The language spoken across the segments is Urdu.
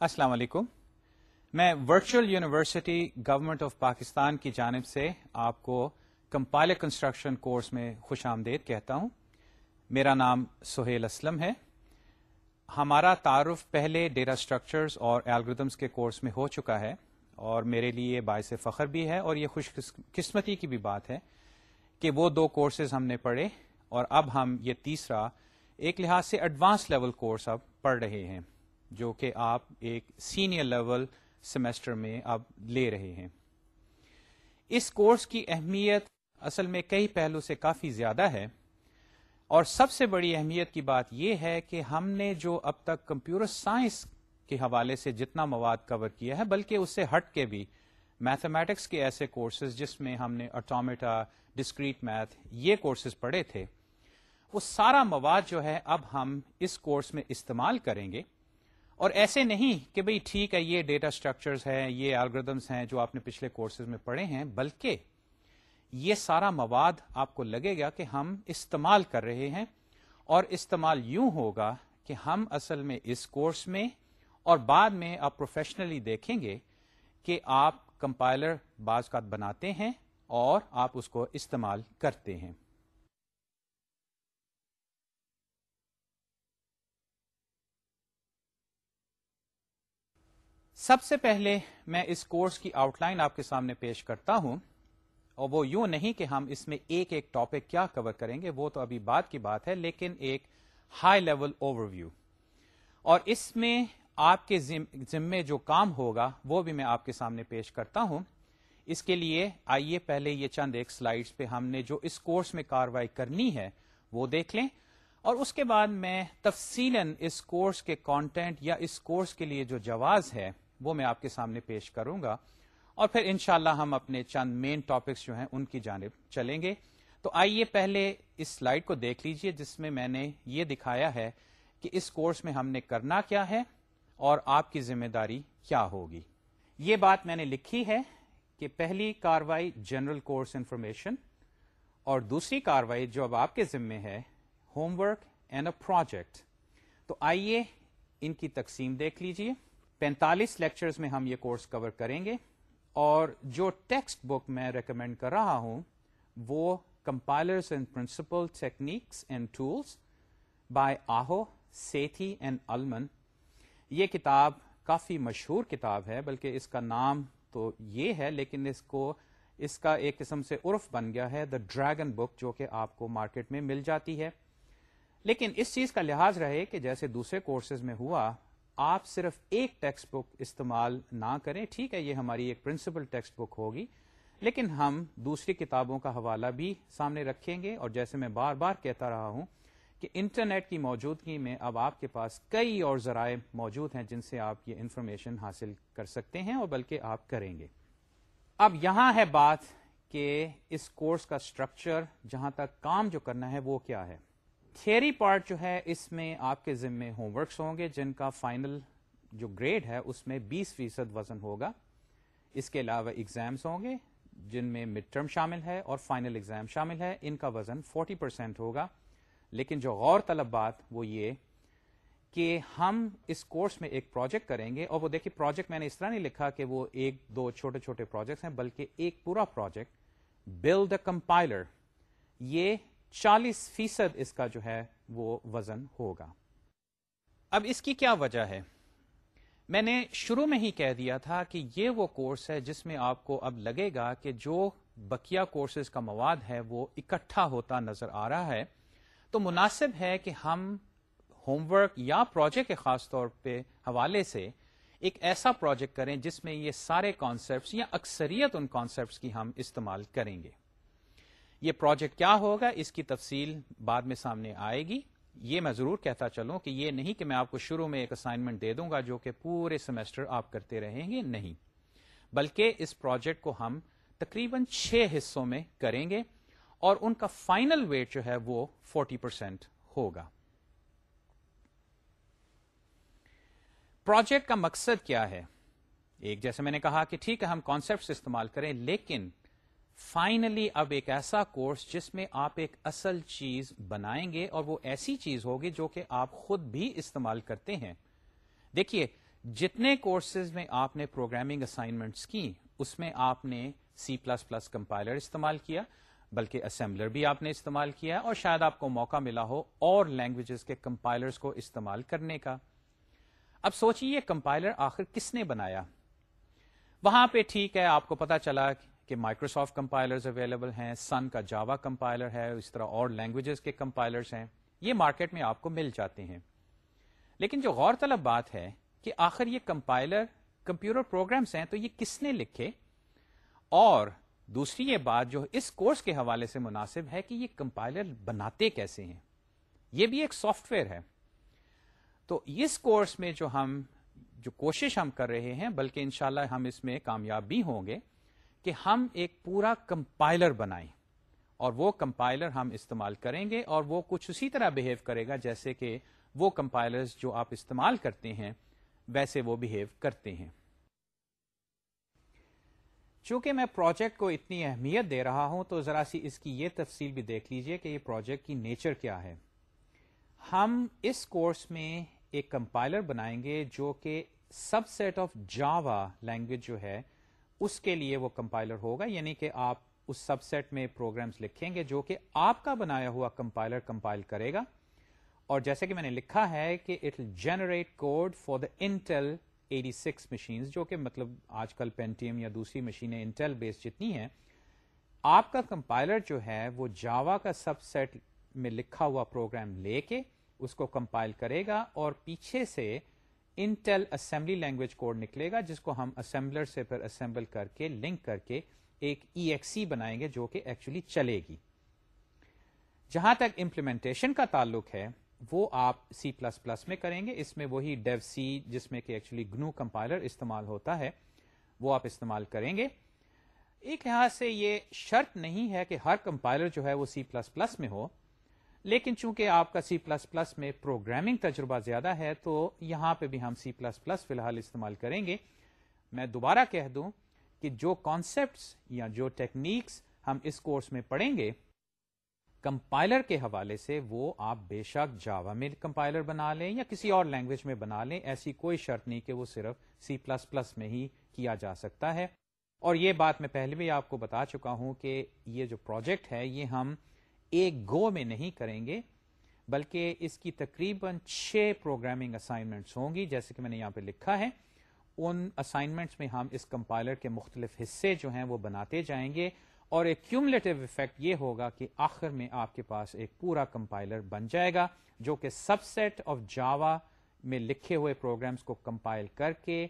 السلام علیکم۔ میں virtual university government of Pakistan کی جانب سے آپ کو کمپائلر کنسٹرکشن کورس میں خوش آمدید کہتا ہوں۔ میرا نام سہیل اسلم ہے۔ ہمارا تعارف پہلے ڈیٹا اسٹرکچرز اور الگریدمس کے کورس میں ہو چکا ہے اور میرے لیے باعث فخر بھی ہے اور یہ خوش قسمتی کی بھی بات ہے کہ وہ دو کورسز ہم نے پڑھے اور اب ہم یہ تیسرا ایک لحاظ سے ایڈوانس لیول کورس اب پڑھ رہے ہیں۔ جو کہ آپ ایک سینئر لیول سیمسٹر میں اب لے رہے ہیں۔ اس کورس کی اہمیت اصل میں کئی پہلو سے کافی زیادہ ہے۔ اور سب سے بڑی اہمیت کی بات یہ ہے کہ ہم نے جو اب تک کمپیوٹر سائنس کے حوالے سے جتنا مواد کور کیا ہے، بلکہ اس سے ہٹ کے بھی میتھمیٹکس کے ایسے کورسز جس میں ہم نے اٹومیٹا ڈسکریٹ میتھ یہ کورسز پڑھے تھے۔ وہ سارا مواد جو ہے اب ہم اس کورس میں استعمال کریں گے۔ اور ایسے نہیں کہ بھئی ٹھیک ہے، یہ ڈیٹا اسٹرکچرز ہیں، یہ الگریدمس ہیں جو آپ نے پچھلے کورسز میں پڑھے ہیں، بلکہ یہ سارا مواد آپ کو لگے گا کہ ہم استعمال کر رہے ہیں اور استعمال یوں ہوگا کہ ہم اصل میں اس کورس میں اور بعد میں آپ پروفیشنلی دیکھیں گے کہ آپ کمپائلر بعض کا بناتے ہیں اور آپ اس کو استعمال کرتے ہیں۔ سب سے پہلے میں اس کورس کی آؤٹ لائن آپ کے سامنے پیش کرتا ہوں اور وہ یوں نہیں کہ ہم اس میں ایک ایک ٹاپک کیا کور کریں گے، وہ تو ابھی بات کی بات ہے، لیکن ایک ہائی لیول اوور ویو اور اس میں آپ کے ذمے جو کام ہوگا، وہ بھی میں آپ کے سامنے پیش کرتا ہوں۔ اس کے لیے آئیے پہلے یہ چند ایک سلائڈز پہ ہم نے جو اس کورس میں کاروائی کرنی ہے، وہ دیکھ لیں۔ اور اس کے بعد میں تفصیل اس کورس کے کانٹینٹ یا اس کورس کے لیے جو جواز ہے وہ میں آپ کے سامنے پیش کروں گا۔ اور پھر انشاءاللہ ہم اپنے چند مین ٹاپکس جو ہیں ان کی جانب چلیں گے۔ تو آئیے پہلے اس سلائڈ کو دیکھ لیجیے جس میں میں نے یہ دکھایا ہے کہ اس کورس میں ہم نے کرنا کیا ہے اور آپ کی ذمہ داری کیا ہوگی۔ یہ بات میں نے لکھی ہے کہ پہلی کاروائی جنرل کورس انفارمیشن اور دوسری کاروائی جو اب آپ کے ذمے ہے homework and a project تو آئیے ان کی تقسیم دیکھ لیجیے۔ پینتالیس لیکچرز میں ہم یہ کورس کور کریں گے اور جو ٹیکسٹ بک میں ریکمینڈ کر رہا ہوں، وہ compilers and principles techniques and tools by Aho Sethi and Ullman. یہ کتاب کافی مشہور کتاب ہے، بلکہ اس کا نام تو یہ ہے، لیکن اس کو، اس کا ایک قسم سے عرف بن گیا ہے دا ڈریگن بک جو کہ آپ کو مارکیٹ میں مل جاتی ہے۔ لیکن اس چیز کا لحاظ رہے کہ جیسے دوسرے کورسز میں ہوا آپ صرف ایک ٹیکسٹ بک استعمال نہ کریں، ٹھیک ہے، یہ ہماری ایک پرنسپل ٹیکسٹ بک ہوگی، لیکن ہم دوسری کتابوں کا حوالہ بھی سامنے رکھیں گے، اور جیسے میں بار بار کہتا رہا ہوں کہ انٹرنیٹ کی موجودگی میں اب آپ کے پاس کئی اور ذرائع موجود ہیں جن سے آپ یہ انفارمیشن حاصل کر سکتے ہیں اور بلکہ آپ کریں گے۔ اب یہاں ہے بات کہ اس کورس کا اسٹرکچر جہاں تک کام جو کرنا ہے وہ کیا ہے۔ تھیری پارٹ جو ہے، اس میں آپ کے ذمے ہوم ورکس ہوں گے، جن کا فائنل جو گریڈ ہے، اس میں بیس فیصد وزن ہوگا۔ اس کے علاوہ ایگزامس ہوں گے، جن میں مڈ ٹرم شامل ہے اور فائنل ایگزام شامل ہے۔ ان کا وزن فورٹی پرسینٹ ہوگا۔ لیکن جو غور طلب بات، وہ یہ کہ ہم اس کورس میں ایک پروجیکٹ کریں گے۔ اور وہ دیکھیے پروجیکٹ میں نے اس طرح نہیں لکھا کہ وہ ایک، دو چھوٹے چھوٹے پروجیکٹس ہیں، بلکہ ایک پورا پروجیکٹ بلڈ اے کمپائلر یہ چالیس فیصد اس کا جو ہے وہ وزن ہوگا۔ اب اس کی کیا وجہ ہے؟ میں نے شروع میں ہی کہہ دیا تھا کہ یہ وہ کورس ہے جس میں آپ کو اب لگے گا کہ جو بکیا کورسز کا مواد ہے وہ اکٹھا ہوتا نظر آ رہا ہے۔ تو مناسب ہے کہ ہم ہوم ورک یا پروجیکٹ کے خاص طور پہ حوالے سے ایک ایسا پروجیکٹ کریں جس میں یہ سارے کانسیپٹس یا اکثریت ان کانسیپٹس کی ہم استعمال کریں گے۔ یہ پروجیکٹ کیا ہوگا، اس کی تفصیل بعد میں سامنے آئے گی۔ یہ میں ضرور کہتا چلوں کہ یہ نہیں کہ میں آپ کو شروع میں ایک اسائنمنٹ دے دوں گا جو کہ پورے سیمسٹر آپ کرتے رہیں گے، نہیں۔ بلکہ اس پروجیکٹ کو ہم تقریباً چھ حصوں میں کریں گے اور ان کا فائنل ویٹ جو ہے وہ فورٹی پرسینٹ ہوگا۔ پروجیکٹ کا مقصد کیا ہے؟ ایک، جیسے میں نے کہا کہ ٹھیک ہے، ہم کانسپٹ استعمال کریں، لیکن فائنلی اب ایک ایسا کورس جس میں آپ ایک اصل چیز بنائیں گے اور وہ ایسی چیز ہوگی جو کہ آپ خود بھی استعمال کرتے ہیں۔ دیکھیے، جتنے کورسز میں آپ نے پروگرامنگ اسائنمنٹس کی، اس میں آپ نے سی پلس پلس کمپائلر استعمال کیا، بلکہ اسمبلر بھی آپ نے استعمال کیا اور شاید آپ کو موقع ملا ہو اور لینگویجز کے کمپائلرز کو استعمال کرنے کا۔ اب سوچیے کمپائلر آخر کس نے بنایا؟ وہاں پہ ٹھیک ہے، آپ کو پتا چلا کہ مائکروسافٹ کمپائلرز اویلیبل ہیں سن کا جاوا کمپائلر ہے، اس طرح اور لینگویجز کے کمپائلرز ہیں، یہ مارکیٹ میں آپ کو مل جاتے ہیں۔ لیکن جو غور طلب بات ہے کہ آخر یہ کمپائلر کمپیوٹر پروگرامس ہیں تو یہ کس نے لکھے؟ اور دوسری یہ بات جو اس کورس کے حوالے سے مناسب ہے کہ یہ کمپائلر بناتے کیسے ہیں؟ یہ بھی ایک سافٹ ویئر ہے۔ تو اس کورس میں جو ہم جو کوشش ہم کر رہے ہیں، بلکہ انشاءاللہ ہم اس میں کامیاب بھی ہوں گے کہ ہم ایک پورا کمپائلر بنائیں اور وہ کمپائلر ہم استعمال کریں گے اور وہ کچھ اسی طرح بہیو کرے گا جیسے کہ وہ کمپائلرز جو آپ استعمال کرتے ہیں، ویسے وہ بہیو کرتے ہیں۔ چونکہ میں پروجیکٹ کو اتنی اہمیت دے رہا ہوں، تو ذرا سی اس کی یہ تفصیل بھی دیکھ لیجیے کہ یہ پروجیکٹ کی نیچر کیا ہے۔ ہم اس کورس میں ایک کمپائلر بنائیں گے جو کہ subset of Java language جو ہے اس کے لیے وہ کمپائلر ہوگا یعنی کہ آپ اس سب سیٹ میں پروگرامز لکھیں گے جو کہ آپ کا بنایا ہوا کمپائلر کمپائل کرے گا۔ اور جیسے کہ میں نے لکھا ہے کہ it generate code for the Intel eighty six machine جو کہ مطلب آج کل پینٹیم یا دوسری مشینیں انٹل بیس جتنی ہیں، آپ کا کمپائلر جو ہے وہ جاوا کا سب سیٹ میں لکھا ہوا پروگرام لے کے اس کو کمپائل کرے گا اور پیچھے سے انٹل اسمبلی لینگویج کوڈ نکلے گا، جس کو ہم اسمبلر سے پھر اسمبل کر کے، لنک کر کے ایک ای ایکسی بنائیں گے جو کہ ایکچولی چلے گی۔ جہاں تک امپلیمنٹیشن کا تعلق ہے، وہ آپ سی پلس پلس میں کریں گے۔ اس میں وہی ڈیو سی جس میں کہ ایکچولی گنو کمپائلر استعمال ہوتا ہے، وہ آپ استعمال کریں گے۔ ایک لحاظ سے یہ شرط نہیں ہے کہ ہر کمپائلر جو ہے وہ سی پلس پلس میں ہو۔ لیکن چونکہ آپ کا سی پلس پلس میں پروگرامنگ تجربہ زیادہ ہے، تو یہاں پہ بھی ہم سی پلس پلس فی الحال استعمال کریں گے۔ میں دوبارہ کہہ دوں کہ جو کانسیپٹس یا جو ٹیکنیکس ہم اس کورس میں پڑھیں گے کمپائلر کے حوالے سے وہ آپ بے شک جاوا میں کمپائلر بنا لیں یا کسی اور لینگویج میں بنا لیں، ایسی کوئی شرط نہیں کہ وہ صرف سی پلس پلس میں ہی کیا جا سکتا ہے۔ اور یہ بات میں پہلے بھی آپ کو بتا چکا ہوں کہ یہ جو پروجیکٹ ہے، یہ ہم ایک گو میں نہیں کریں گے، بلکہ اس کی تقریباً چھ پروگرامنگ اسائنمنٹس ہوں گی، جیسے کہ میں نے یہاں پہ لکھا ہے۔ ان اسائنمنٹس میں ہم اس کمپائلر کے مختلف حصے جو ہیں وہ بناتے جائیں گے۔ اور ایک کیوملیٹو افیکٹ یہ ہوگا کہ آخر میں آپ کے پاس ایک پورا کمپائلر بن جائے گا، جو کہ سب سیٹ آف جاوا میں لکھے ہوئے پروگرامز کو کمپائل کر کے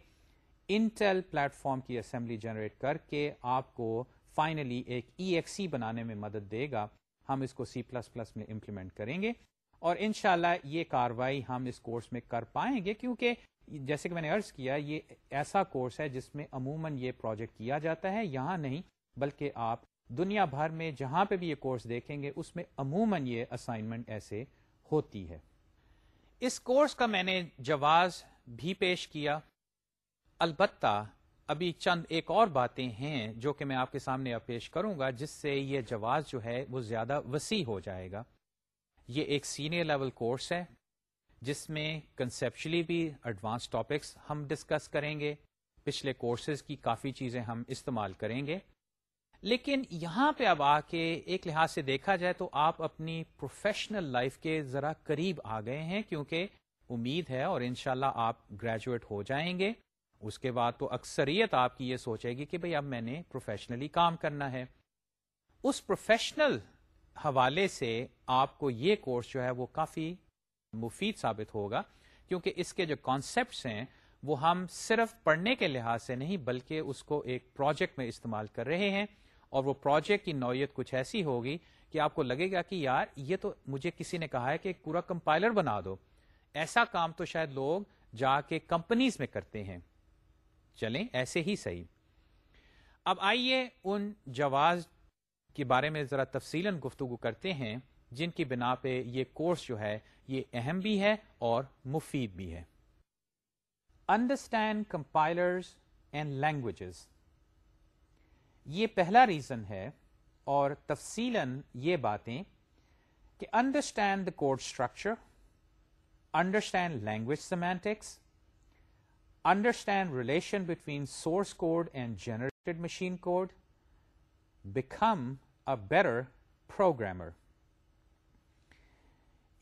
انٹل پلیٹ فارم کی اسمبلی جنریٹ کر کے آپ کو فائنلی ایک ای ایکسی بنانے میں مدد دے گا۔ ہم اس کو سی پلس پلس میں امپلیمنٹ کریں گے اور انشاءاللہ یہ کاروائی ہم اس کورس میں کر پائیں گے کیونکہ جیسے کہ میں نے ارض کیا، یہ ایسا کورس ہے جس میں عموماً یہ پروجیکٹ کیا جاتا ہے، یہاں نہیں، بلکہ آپ دنیا بھر میں جہاں پہ بھی یہ کورس دیکھیں گے، اس میں عموماً یہ اسائنمنٹ ایسے ہوتی ہے۔ اس کورس کا میں نے جواز بھی پیش کیا، البتہ ابھی چند ایک اور باتیں ہیں جو کہ میں آپ کے سامنے اب پیش کروں گا، جس سے یہ جواز جو ہے وہ زیادہ وسیع ہو جائے گا۔ یہ ایک سینئر لیول کورس ہے، جس میں کنسپشلی بھی ایڈوانس ٹاپکس ہم ڈسکس کریں گے۔ پچھلے کورسز کی کافی چیزیں ہم استعمال کریں گے۔ لیکن یہاں پہ اب آ کے ایک لحاظ سے دیکھا جائے تو آپ اپنی پروفیشنل لائف کے ذرا قریب آ گئے ہیں، کیونکہ امید ہے اور انشاءاللہ آپ گریجویٹ ہو جائیں گے۔ اس کے بعد تو اکثریت آپ کی یہ سوچے گی کہ بھئی اب میں نے پروفیشنلی کام کرنا ہے۔ اس پروفیشنل حوالے سے آپ کو یہ کورس جو ہے وہ کافی مفید ثابت ہوگا، کیونکہ اس کے جو کانسیپٹس ہیں وہ ہم صرف پڑھنے کے لحاظ سے نہیں بلکہ اس کو ایک پروجیکٹ میں استعمال کر رہے ہیں۔ اور وہ پروجیکٹ کی نوعیت کچھ ایسی ہوگی کہ آپ کو لگے گا کہ یار یہ تو مجھے کسی نے کہا ہے کہ پورا کمپائلر بنا دو۔ ایسا کام تو شاید لوگ جا کے کمپنیز میں کرتے ہیں۔ چلیں ایسے ہی صحیح۔ اب آئیے ان جواز کے بارے میں ذرا تفصیل گفتگو کرتے ہیں، جن کی بنا پہ یہ کورس جو ہے، یہ اہم بھی ہے اور مفید بھی ہے۔ انڈرسٹینڈ کمپائلرز اینڈ لینگویجز یہ پہلا ریزن ہے اور تفصیل یہ باتیں کہ understand the code structure understand language semantics understand relation between source code and generated machine code, become a better programmer.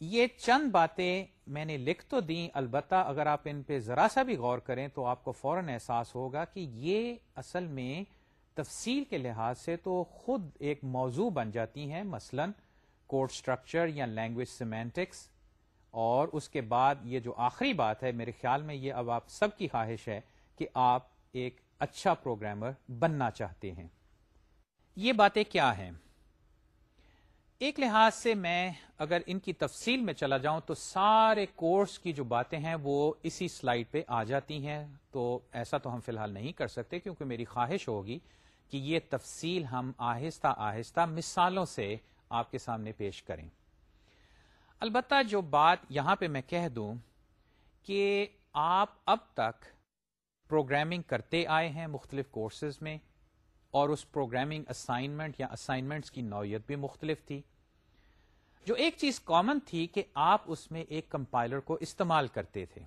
یہ چند باتیں میں نے لکھ تو دی البتہ اگر آپ ان پہ ذرا سا بھی غور کریں تو آپ کو فوراً احساس ہوگا کہ یہ اصل میں تفصیل کے لحاظ سے تو خود ایک موضوع بن جاتی ہیں مثلا کوڈ اسٹرکچر یا لینگویج سیمینٹکس اور اس کے بعد یہ جو آخری بات ہے، میرے خیال میں یہ اب آپ سب کی خواہش ہے کہ آپ ایک اچھا پروگرامر بننا چاہتے ہیں۔ یہ باتیں کیا ہیں؟ ایک لحاظ سے میں اگر ان کی تفصیل میں چلا جاؤں تو سارے کورس کی جو باتیں ہیں وہ اسی سلائیڈ پہ آ جاتی ہیں۔ تو ایسا تو ہم فی الحال نہیں کر سکتے کیونکہ میری خواہش ہوگی کہ یہ تفصیل ہم آہستہ آہستہ مثالوں سے آپ کے سامنے پیش کریں۔ البتہ جو بات یہاں پہ میں کہہ دوں کہ آپ اب تک پروگرامنگ کرتے آئے ہیں مختلف کورسز میں اور اس پروگرامنگ اسائنمنٹ یا اسائنمنٹس کی نوعیت بھی مختلف تھی۔ جو ایک چیز کامن تھی کہ آپ اس میں ایک کمپائلر کو استعمال کرتے تھے۔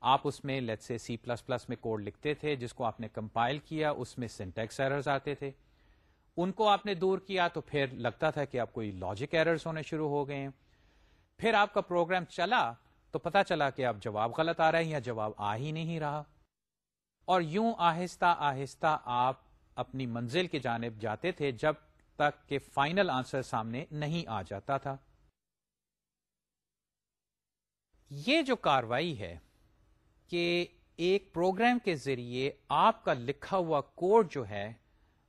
آپ اس میں لیٹ سے سی پلس پلس میں کوڈ لکھتے تھے، جس کو آپ نے کمپائل کیا، اس میں سینٹیکس ایررز آتے تھے۔ ان کو آپ نے دور کیا تو پھر لگتا تھا کہ آپ کوئی لاجک ایررز ہونے شروع ہو گئے ہیں۔ پھر آپ کا پروگرام چلا تو پتا چلا کہ آپ جواب غلط آ رہے ہیں یا جواب آ ہی نہیں رہا۔ اور یوں آہستہ آہستہ آپ اپنی منزل کی جانب جاتے تھے جب تک کہ فائنل آنسر سامنے نہیں آ جاتا تھا۔ یہ جو کاروائی ہے کہ ایک پروگرام کے ذریعے آپ کا لکھا ہوا کوڈ جو ہے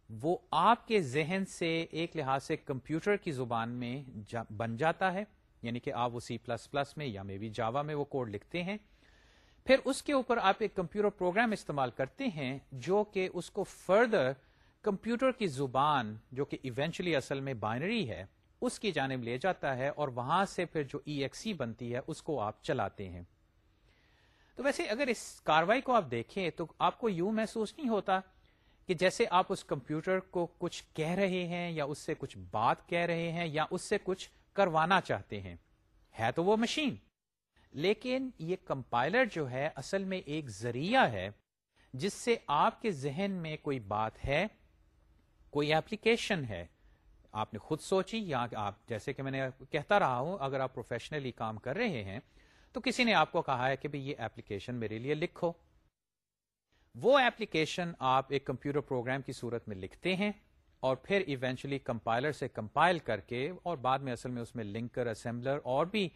وہ آپ کے ذہن سے ایک لحاظ سے کمپیوٹر کی زبان میں جا بن جاتا ہے۔ یعنی کہ آپ وہ سی پلس پلس میں یا میں بھی جاوا میں وہ کوڈ لکھتے ہیں۔ پھر اس کے اوپر آپ ایک کمپیوٹر پروگرام استعمال کرتے ہیں جو کہ اس کو فردر کمپیوٹر کی زبان جو کہ ایونچولی اصل میں بائنری ہے، اس کی جانب لے جاتا ہے اور وہاں سے پھر جو ای ایکسی بنتی ہے، اس کو آپ چلاتے ہیں۔ تو ویسے اگر اس کاروائی کو آپ دیکھیں تو آپ کو یوں محسوس نہیں ہوتا کہ جیسے آپ اس کمپیوٹر کو کچھ کہہ رہے ہیں یا اس سے کچھ بات کہہ رہے ہیں یا اس سے کچھ کروانا چاہتے ہیں۔ ہے تو وہ مشین۔ لیکن یہ کمپائلر جو ہے، اصل میں ایک ذریعہ ہے، جس سے آپ کے ذہن میں کوئی بات ہے، کوئی ایپلیکیشن ہے۔ آپ نے خود سوچی یا آپ، جیسے کہ میں نے کہتا رہا ہوں، اگر آپ پروفیشنلی کام کر رہے ہیں، تو کسی نے آپ کو کہا ہے کہ بھئی یہ ایپلیکیشن میرے لیے لکھو۔ وہ ایپلیکیشن آپ ایک کمپیوٹر پروگرام کی صورت میں لکھتے ہیں۔ اور پھر ایونچولی کمپائلر سے کمپائل کر کے اور بعد میں اصل میں اس میں لنکر اسمبلر اور بھی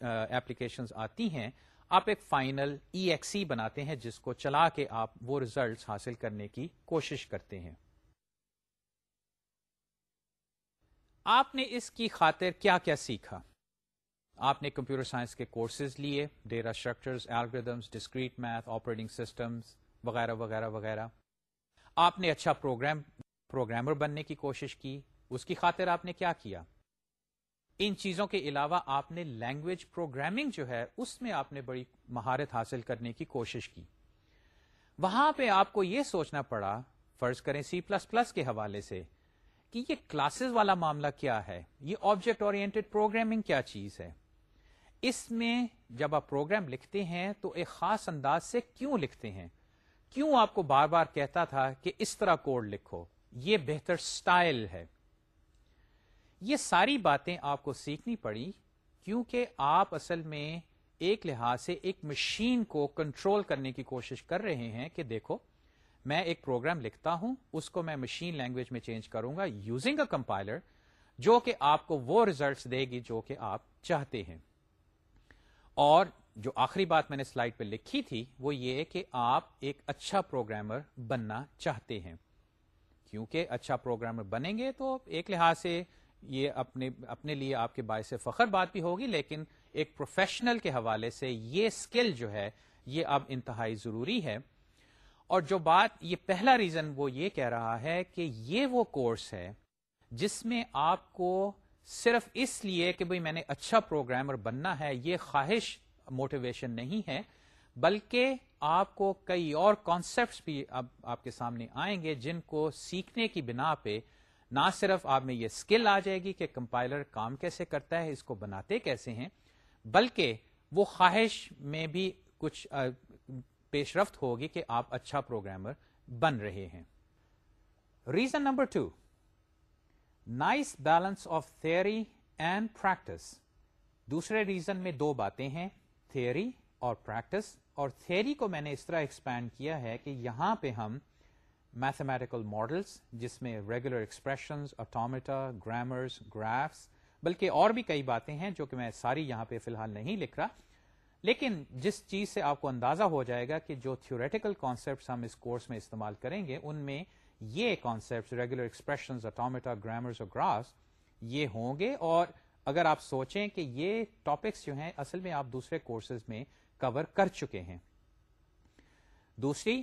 ایپلیکیشن آتی ہیں، آپ ایک فائنل ای ایکسی بناتے ہیں، جس کو چلا کے آپ وہ ریزلٹس حاصل کرنے کی کوشش کرتے ہیں۔ آپ نے اس کی خاطر کیا کیا سیکھا؟ آپ نے کمپیوٹر سائنس کے کورسز لیے data structures algorithms discrete math operating systems وغیرہ وغیرہ وغیرہ۔ آپ نے اچھا پروگرام پروگرامر بننے کی کوشش کی، اس کی خاطر آپ نے کیا کیا؟ ان چیزوں کے علاوہ آپ نے لینگویج پروگرامنگ جو ہے، اس میں آپ نے بڑی مہارت حاصل کرنے کی کوشش کی۔ وہاں پہ آپ کو یہ سوچنا پڑا، فرض کریں سی پلس پلس کے حوالے سے، کہ یہ کلاسز والا معاملہ کیا ہے؟ یہ آبجیکٹ اورینٹڈ پروگرامنگ کیا چیز ہے؟ اس میں جب آپ پروگرام لکھتے ہیں، تو ایک خاص انداز سے کیوں لکھتے ہیں؟ کیوں آپ کو بار بار کہتا تھا کہ اس طرح کوڈ لکھو؟ یہ بہتر سٹائل ہے۔ یہ ساری باتیں آپ کو سیکھنی پڑی کیونکہ آپ اصل میں ایک لحاظ سے ایک مشین کو کنٹرول کرنے کی کوشش کر رہے ہیں کہ دیکھو، میں ایک پروگرام لکھتا ہوں، اس کو میں مشین لینگویج میں چینج کروں گا یوزنگ اے کمپائلر، جو کہ آپ کو وہ ریزلٹس دے گی جو کہ آپ چاہتے ہیں۔ اور جو آخری بات میں نے سلائڈ پہ لکھی تھی، وہ یہ کہ آپ ایک اچھا پروگرامر بننا چاہتے ہیں۔ کیونکہ اچھا پروگرامر بنیں گے تو ایک لحاظ سے یہ اپنے اپنے لیے آپ کے باعث فخر بات بھی ہوگی، لیکن ایک پروفیشنل کے حوالے سے یہ اسکل جو ہے، یہ اب انتہائی ضروری ہے۔ اور جو بات یہ پہلا ریزن وہ یہ کہہ رہا ہے کہ یہ وہ کورس ہے جس میں آپ کو صرف اس لیے کہ بھئی میں نے اچھا پروگرامر بننا ہے، یہ خواہش موٹیویشن نہیں ہے، بلکہ آپ کو کئی اور کانسیپٹس بھی اب آپ کے سامنے آئیں گے جن کو سیکھنے کی بنا پہ نہ صرف آپ میں یہ اسکل آ جائے گی کہ کمپائلر کام کیسے کرتا ہے، اس کو بناتے کیسے ہیں، بلکہ وہ خواہش میں بھی کچھ پیش رفت ہوگی کہ آپ اچھا پروگرامر بن رہے ہیں۔ Reason number two nice balance of theory and practice دوسرے ریزن میں دو باتیں ہیں تھیئری اور پریکٹس اور تھیئری کو میں نے اس طرح ایکسپینڈ کیا ہے کہ یہاں پہ ہم میتھمیٹیکل ماڈلس جس میں regular expressions automata grammars graphs بلکہ اور بھی کئی باتیں ہیں جو کہ میں ساری یہاں پہ فی الحال نہیں لکھ رہا، لیکن جس چیز سے آپ کو اندازہ ہو جائے گا کہ جو تھیوریٹیکل کانسیپٹس ہم اس کورس میں استعمال کریں گے، ان میں یہ concept regular expression automata grammars اور گرافس یہ ہوں گے اور اگر آپ سوچیں کہ یہ ٹاپکس جو ہیں، اصل میں آپ دوسرے کورسز میں کور کر چکے ہیں دوسری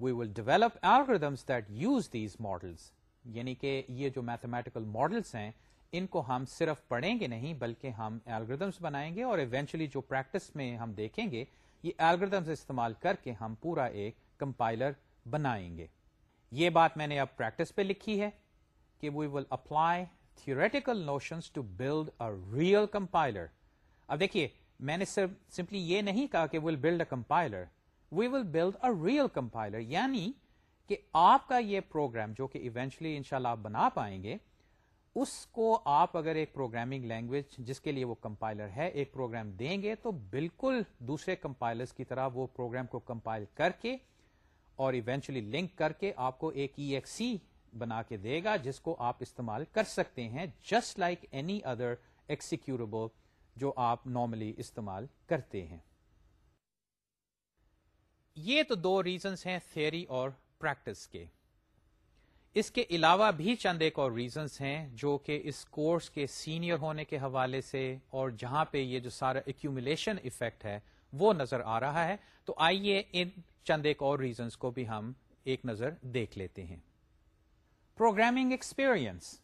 we will develop algorithms that use these models یعنی کہ یہ جو میتھمیٹیکل ماڈلس ہیں ان کو ہم صرف پڑھیں گے نہیں بلکہ ہم ایلگردمس بنائیں گے اور ایونچولی جو پریکٹس میں ہم دیکھیں گے یہ ایلگردمس استعمال کر کے ہم پورا ایک کمپائلر بنائیں گے یہ بات میں نے اب پریکٹس پہ لکھی ہے کہ we will apply theoretical notions to build a real compiler اب دیکھیے میں نے صرف سمپلی یہ نہیں کہا کہ will build a compiler we will build a real compiler یعنی کہ آپ کا یہ پروگرام جو کہ ایونچلی ان شاء اللہ آپ بنا پائیں گے، اس کو آپ اگر ایک پروگرامنگ لینگویج جس کے لیے وہ کمپائلر ہے، ایک پروگرام دیں گے تو بالکل دوسرے کمپائلرز کی طرح وہ پروگرام کو کمپائل کر کے اور ایونچولی لنک کر کے آپ کو ایک ای ایک سی بنا کے دے گا، جس کو آپ استعمال کر سکتے ہیں just like any other executable جو آپ نارملی استعمال کرتے ہیں۔ یہ تو دو ریزنس ہیں تھیری اور پریکٹس کے۔ اس کے علاوہ بھی چند ایک اور ریزنس ہیں جو کہ اس کورس کے سینئر ہونے کے حوالے سے اور جہاں پہ یہ جو سارا ایکومولیشن افیکٹ ہے وہ نظر آ رہا ہے۔ تو آئیے ان چند ایک اور ریزنس کو بھی ہم ایک نظر دیکھ لیتے ہیں۔ پروگرامنگ ایکسپیرئنس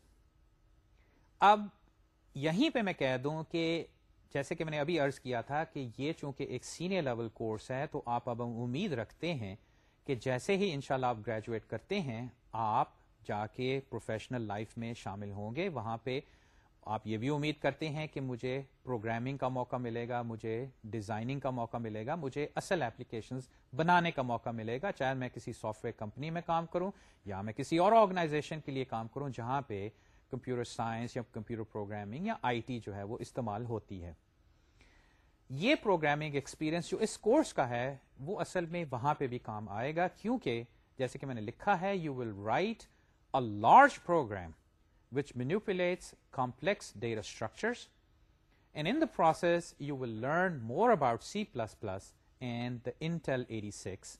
اب یہیں پہ میں کہہ دوں کہ جیسے کہ میں نے ابھی ارض کیا تھا کہ یہ چونکہ ایک سینئر لیول کورس ہے، تو آپ اب امید رکھتے ہیں کہ جیسے ہی انشاءاللہ آپ گریجویٹ کرتے ہیں، آپ جا کے پروفیشنل لائف میں شامل ہوں گے۔ وہاں پہ آپ یہ بھی امید کرتے ہیں کہ مجھے پروگرامنگ کا موقع ملے گا، مجھے ڈیزائننگ کا موقع ملے گا، مجھے اصل ایپلیکیشن بنانے کا موقع ملے گا، چاہے میں کسی سافٹ ویئر کمپنی میں کام کروں یا میں کسی اور آرگنائزیشن کے لیے کام کروں، جہاں پہ کمپیوٹر سائنس یا کمپیوٹر پروگرامنگ یا آئی ٹی جو ہے وہ استعمال ہوتی ہے۔ یہ پروگرامنگ ایکسپیرئنس جو اس کورس کا ہے، وہ اصل میں وہاں پہ بھی کام آئے گا۔ کیونکہ جیسے کہ میں نے لکھا ہے you will write a large program which manipulates complex data structures and in the process you will learn more about C plus plus and the Intel eighty six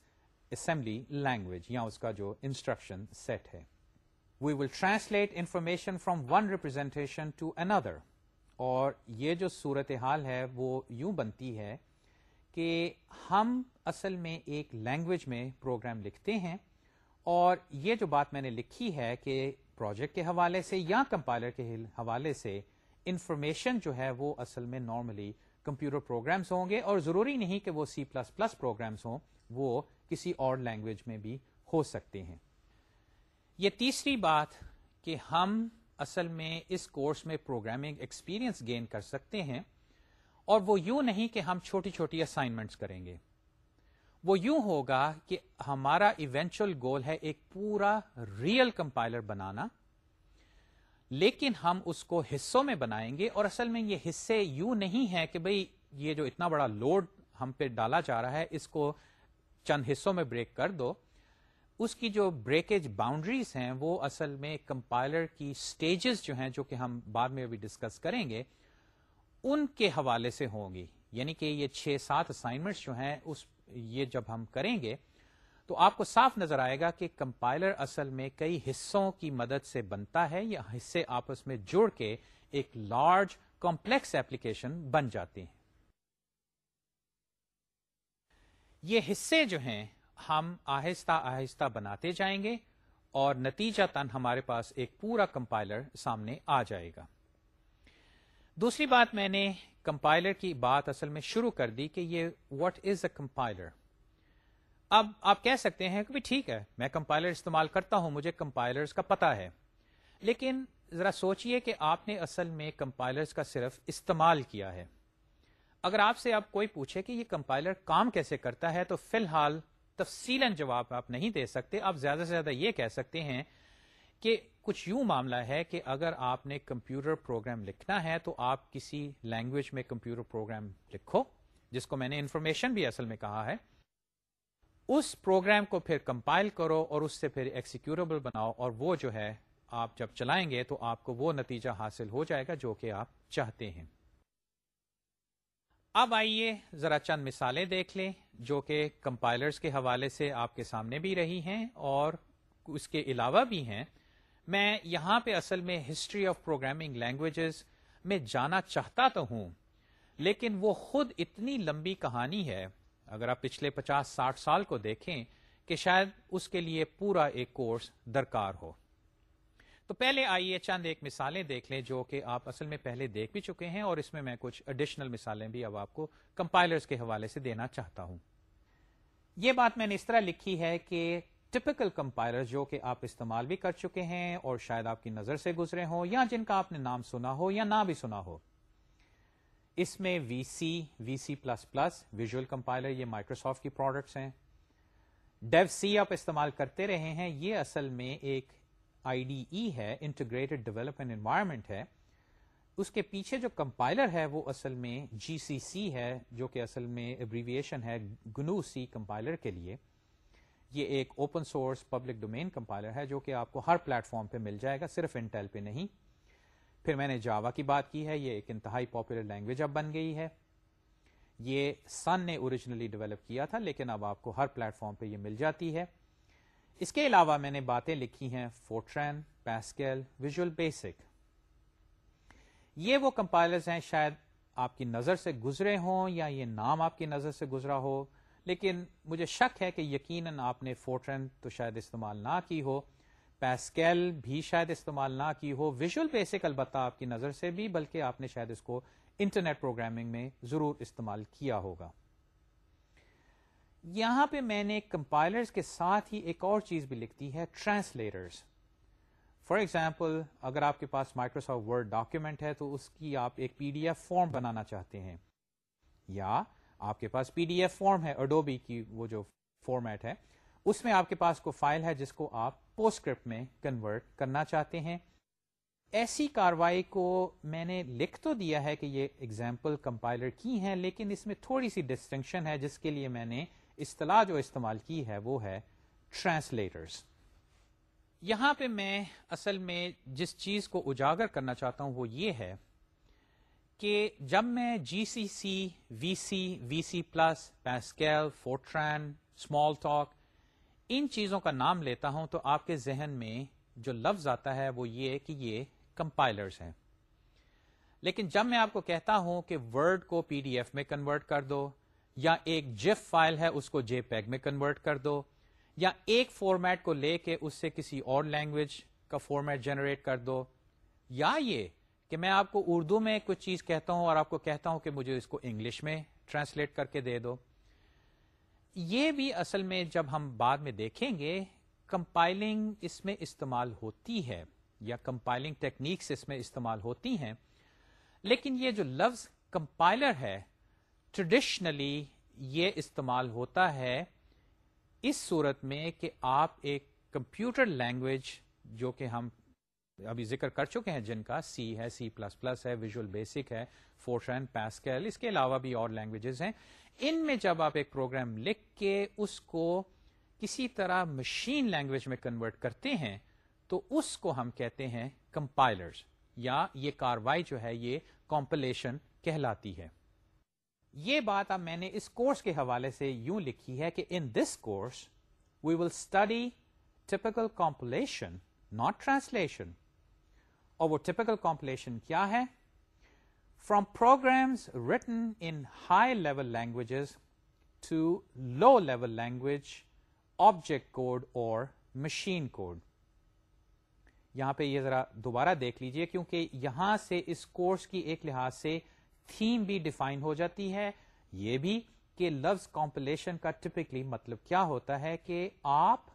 assembly language یا اس کا جو انسٹرکشن سیٹ ہے۔ We will translate information from one representation to another اور یہ جو صورت حال ہے وہ یوں بنتی ہے کہ ہم اصل میں ایک لینگویج میں پروگرام لکھتے ہیں اور یہ جو بات میں نے لکھی ہے کہ پروجیکٹ کے حوالے سے یا کمپائلر کے حوالے سے انفارمیشن جو ہے وہ اصل میں نارملی کمپیوٹر پروگرامس ہوں گے اور ضروری نہیں کہ وہ سی پلس پلس پروگرامس ہوں، وہ کسی اور لینگویج میں بھی ہو سکتے ہیں۔ یہ تیسری بات کہ ہم اصل میں اس کورس میں پروگرامنگ ایکسپیرئنس گین کر سکتے ہیں اور وہ یوں نہیں کہ ہم چھوٹی چھوٹی اسائنمنٹس کریں گے۔ وہ یوں ہوگا کہ ہمارا ایونچل گول ہے ایک پورا ریئل کمپائلر بنانا، لیکن ہم اس کو حصوں میں بنائیں گے اور اصل میں یہ حصے یوں نہیں ہے کہ بھئی یہ جو اتنا بڑا لوڈ ہم پہ ڈالا جا رہا ہے، اس کو چند حصوں میں بریک کر دو۔ اس کی جو بریکج باؤنڈریز ہیں وہ اصل میں کمپائلر کی سٹیجز جو ہیں جو کہ ہم بعد میں ابھی ڈسکس کریں گے، ان کے حوالے سے ہوں گی۔ یعنی کہ یہ چھ سات اسائنمنٹس جو ہیں، اس یہ جب ہم کریں گے، تو آپ کو صاف نظر آئے گا کہ کمپائلر اصل میں کئی حصوں کی مدد سے بنتا ہے یا حصے آپس میں جڑ کے ایک لارج کمپلیکس ایپلیکیشن بن جاتے ہیں۔ یہ حصے جو ہیں ہم آہستہ آہستہ بناتے جائیں گے اور نتیجہ تن ہمارے پاس ایک پورا کمپائلر سامنے آ جائے گا۔ دوسری بات میں نے کمپائلر کی بات اصل میں شروع کر دی کہ یہ واٹ از اے کمپائلر اب آپ کہہ سکتے ہیں کہ ٹھیک ہے، میں کمپائلر استعمال کرتا ہوں، مجھے کمپائلرز کا پتا ہے۔ لیکن ذرا سوچئے کہ آپ نے اصل میں کمپائلرز کا صرف استعمال کیا ہے۔ اگر آپ سے اب کوئی پوچھے کہ یہ کمپائلر کام کیسے کرتا ہے، تو فی الحال تفصیل جواب آپ نہیں دے سکتے، آپ زیادہ سے زیادہ یہ کہہ سکتے ہیں کہ کچھ یوں معاملہ ہے کہ اگر آپ نے کمپیوٹر پروگرام لکھنا ہے تو آپ کسی لینگویج میں کمپیوٹر پروگرام لکھو، جس کو میں نے انفارمیشن بھی اصل میں کہا ہے۔ اس پروگرام کو پھر کمپائل کرو اور اس سے پھر ایکسیکیوربل بناؤ اور وہ جو ہے آپ جب چلائیں گے تو آپ کو وہ نتیجہ حاصل ہو جائے گا جو کہ آپ چاہتے ہیں۔ اب آئیے ذرا چند مثالیں دیکھ لیں جو کہ کمپائلرز کے حوالے سے آپ کے سامنے بھی رہی ہیں اور اس کے علاوہ بھی ہیں۔ میں یہاں پہ اصل میں ہسٹری آف پروگرامنگ لینگویجز میں جانا چاہتا تو ہوں، لیکن وہ خود اتنی لمبی کہانی ہے، اگر آپ پچھلے پچاس ساٹھ سال کو دیکھیں کہ شاید اس کے لیے پورا ایک کورس درکار ہو۔ تو پہلے آئیے چند ایک مثالیں دیکھ لیں جو کہ آپ اصل میں پہلے دیکھ بھی چکے ہیں اور اس میں میں کچھ اڈیشنل مثالیں بھی اب آپ کو کمپائلرز کے حوالے سے دینا چاہتا ہوں۔ یہ بات میں نے اس طرح لکھی ہے کہ ٹپکل کمپائلر جو کہ آپ استعمال بھی کر چکے ہیں اور شاید آپ کی نظر سے گزرے ہوں یا جن کا آپ نے نام سنا ہو یا نہ بھی سنا ہو۔ اس میں V C V C plus plus visual compiler یہ مائکروسافٹ کی پروڈکٹس ہیں۔ ڈیو سی آپ استعمال کرتے رہے ہیں، یہ اصل میں ایک آئی ڈی ای ہے انٹیگریٹڈ ڈیولپمنٹ انوائرمنٹ ہے، اس کے پیچھے جو کمپائلر ہے وہ اصل میں جی سی سی ہے، جو کہ اصل میں ابریویشن ہے گنو سی کمپائلر کے لیے۔ یہ ایک open source public domain compiler ہے جو کہ آپ کو ہر پلیٹ فارم پہ مل جائے گا، صرف انٹیل پہ نہیں۔ پھر میں نے جاوا کی بات کی ہے، یہ ایک انتہائی پاپولر لینگویج اب بن گئی ہے۔ یہ سن نے اوریجنلی ڈیولپ کیا تھا، لیکن اب آپ کو ہر پلیٹ فارم پہ یہ مل جاتی ہے۔ اس کے علاوہ میں نے باتیں لکھی ہیں فورٹرین پیسکیل ویژل بیسک۔ یہ وہ کمپائلرز ہیں شاید آپ کی نظر سے گزرے ہوں یا یہ نام آپ کی نظر سے گزرا ہو، لیکن مجھے شک ہے کہ یقیناً آپ نے فورٹرین تو شاید استعمال نہ کی ہو پیسکیل بھی شاید استعمال نہ کی ہو ویژل بیسک البتہ آپ کی نظر سے بھی، بلکہ آپ نے شاید اس کو انٹرنیٹ پروگرامنگ میں ضرور استعمال کیا ہوگا۔ یہاں پہ میں نے کمپائلرز کے ساتھ ہی ایک اور چیز بھی لکھتی ہے، ٹرانسلیٹرز۔ فار ایگزامپل، اگر آپ کے پاس مائکروسافٹ ورڈ ڈاکیومنٹ ہے تو اس کی آپ ایک پی ڈی ایف فارم بنانا چاہتے ہیں۔ یا آپ کے پاس پی ڈی ایف فارم ہے اڈوبی کی وہ جو فارمیٹ ہے، اس میں آپ کے پاس کو فائل ہے جس کو آپ پوسٹ میں کنورٹ کرنا چاہتے ہیں۔ ایسی کاروائی کو میں نے لکھ تو دیا ہے کہ یہ ایگزامپل کمپائلر کی ہیں، لیکن اس میں تھوڑی سی ڈسٹنکشن ہے، جس کے لیے میں نے اصطلاح جو استعمال کی ہے وہ ہے ٹرانسلیٹرز۔ یہاں پہ میں اصل میں جس چیز کو اجاگر کرنا چاہتا ہوں وہ یہ ہے کہ جب میں G C C V C V C plus Pascal Fortran Smalltalk ان چیزوں کا نام لیتا ہوں تو آپ کے ذہن میں جو لفظ آتا ہے وہ یہ کہ یہ کمپائلرز ہیں۔ لیکن جب میں آپ کو کہتا ہوں کہ ورڈ کو پی ڈی ایف میں کنورٹ کر دو یا ایک جیف فائل ہے، اس کو جے پیگ میں کنورٹ کر دو، یا ایک فارمیٹ کو لے کے اس سے کسی اور لینگویج کا فارمیٹ جنریٹ کر دو۔ یا یہ کہ میں آپ کو اردو میں کچھ چیز کہتا ہوں اور آپ کو کہتا ہوں کہ مجھے اس کو انگلش میں ٹرانسلیٹ کر کے دے دو۔ یہ بھی اصل میں جب ہم بعد میں دیکھیں گے کمپائلنگ اس میں استعمال ہوتی ہے، یا کمپائلنگ ٹیکنیکس اس میں استعمال ہوتی ہیں۔ لیکن یہ جو لفظ کمپائلر ہے ٹریڈیشنلی یہ استعمال ہوتا ہے اس صورت میں کہ آپ ایک کمپیوٹر لینگویج جو کہ ہم ابھی ذکر کر چکے ہیں جن کا سی ہے سی پلس پلس ہے ویژل بیسک ہے فورشن پیسکیل اس کے علاوہ بھی اور لینگویجز ہیں۔ ان میں جب آپ ایک پروگرام لکھ کے اس کو کسی طرح مشین لینگویج میں کنورٹ کرتے ہیں، تو اس کو ہم کہتے ہیں کمپائلرز یا یہ کاروائی جو ہے، یہ کمپلیشن کہلاتی ہے۔ یہ بات اب میں نے اس کورس کے حوالے سے یوں لکھی ہے کہ in this course we will study typical compilation not translation اور وہ ٹپکل کمپلیشن کیا ہے? From programs written in high level languages to low level language object code اور مشین کوڈ یہاں پہ یہ ذرا دوبارہ دیکھ لیجیے کیونکہ یہاں سے اس کورس کی ایک لحاظ سے تھیم بھی ڈیفائن ہو جاتی ہے۔ یہ بھی کہ لفظ کمپلیشن کا ٹپکلی مطلب کیا ہوتا ہے کہ آپ،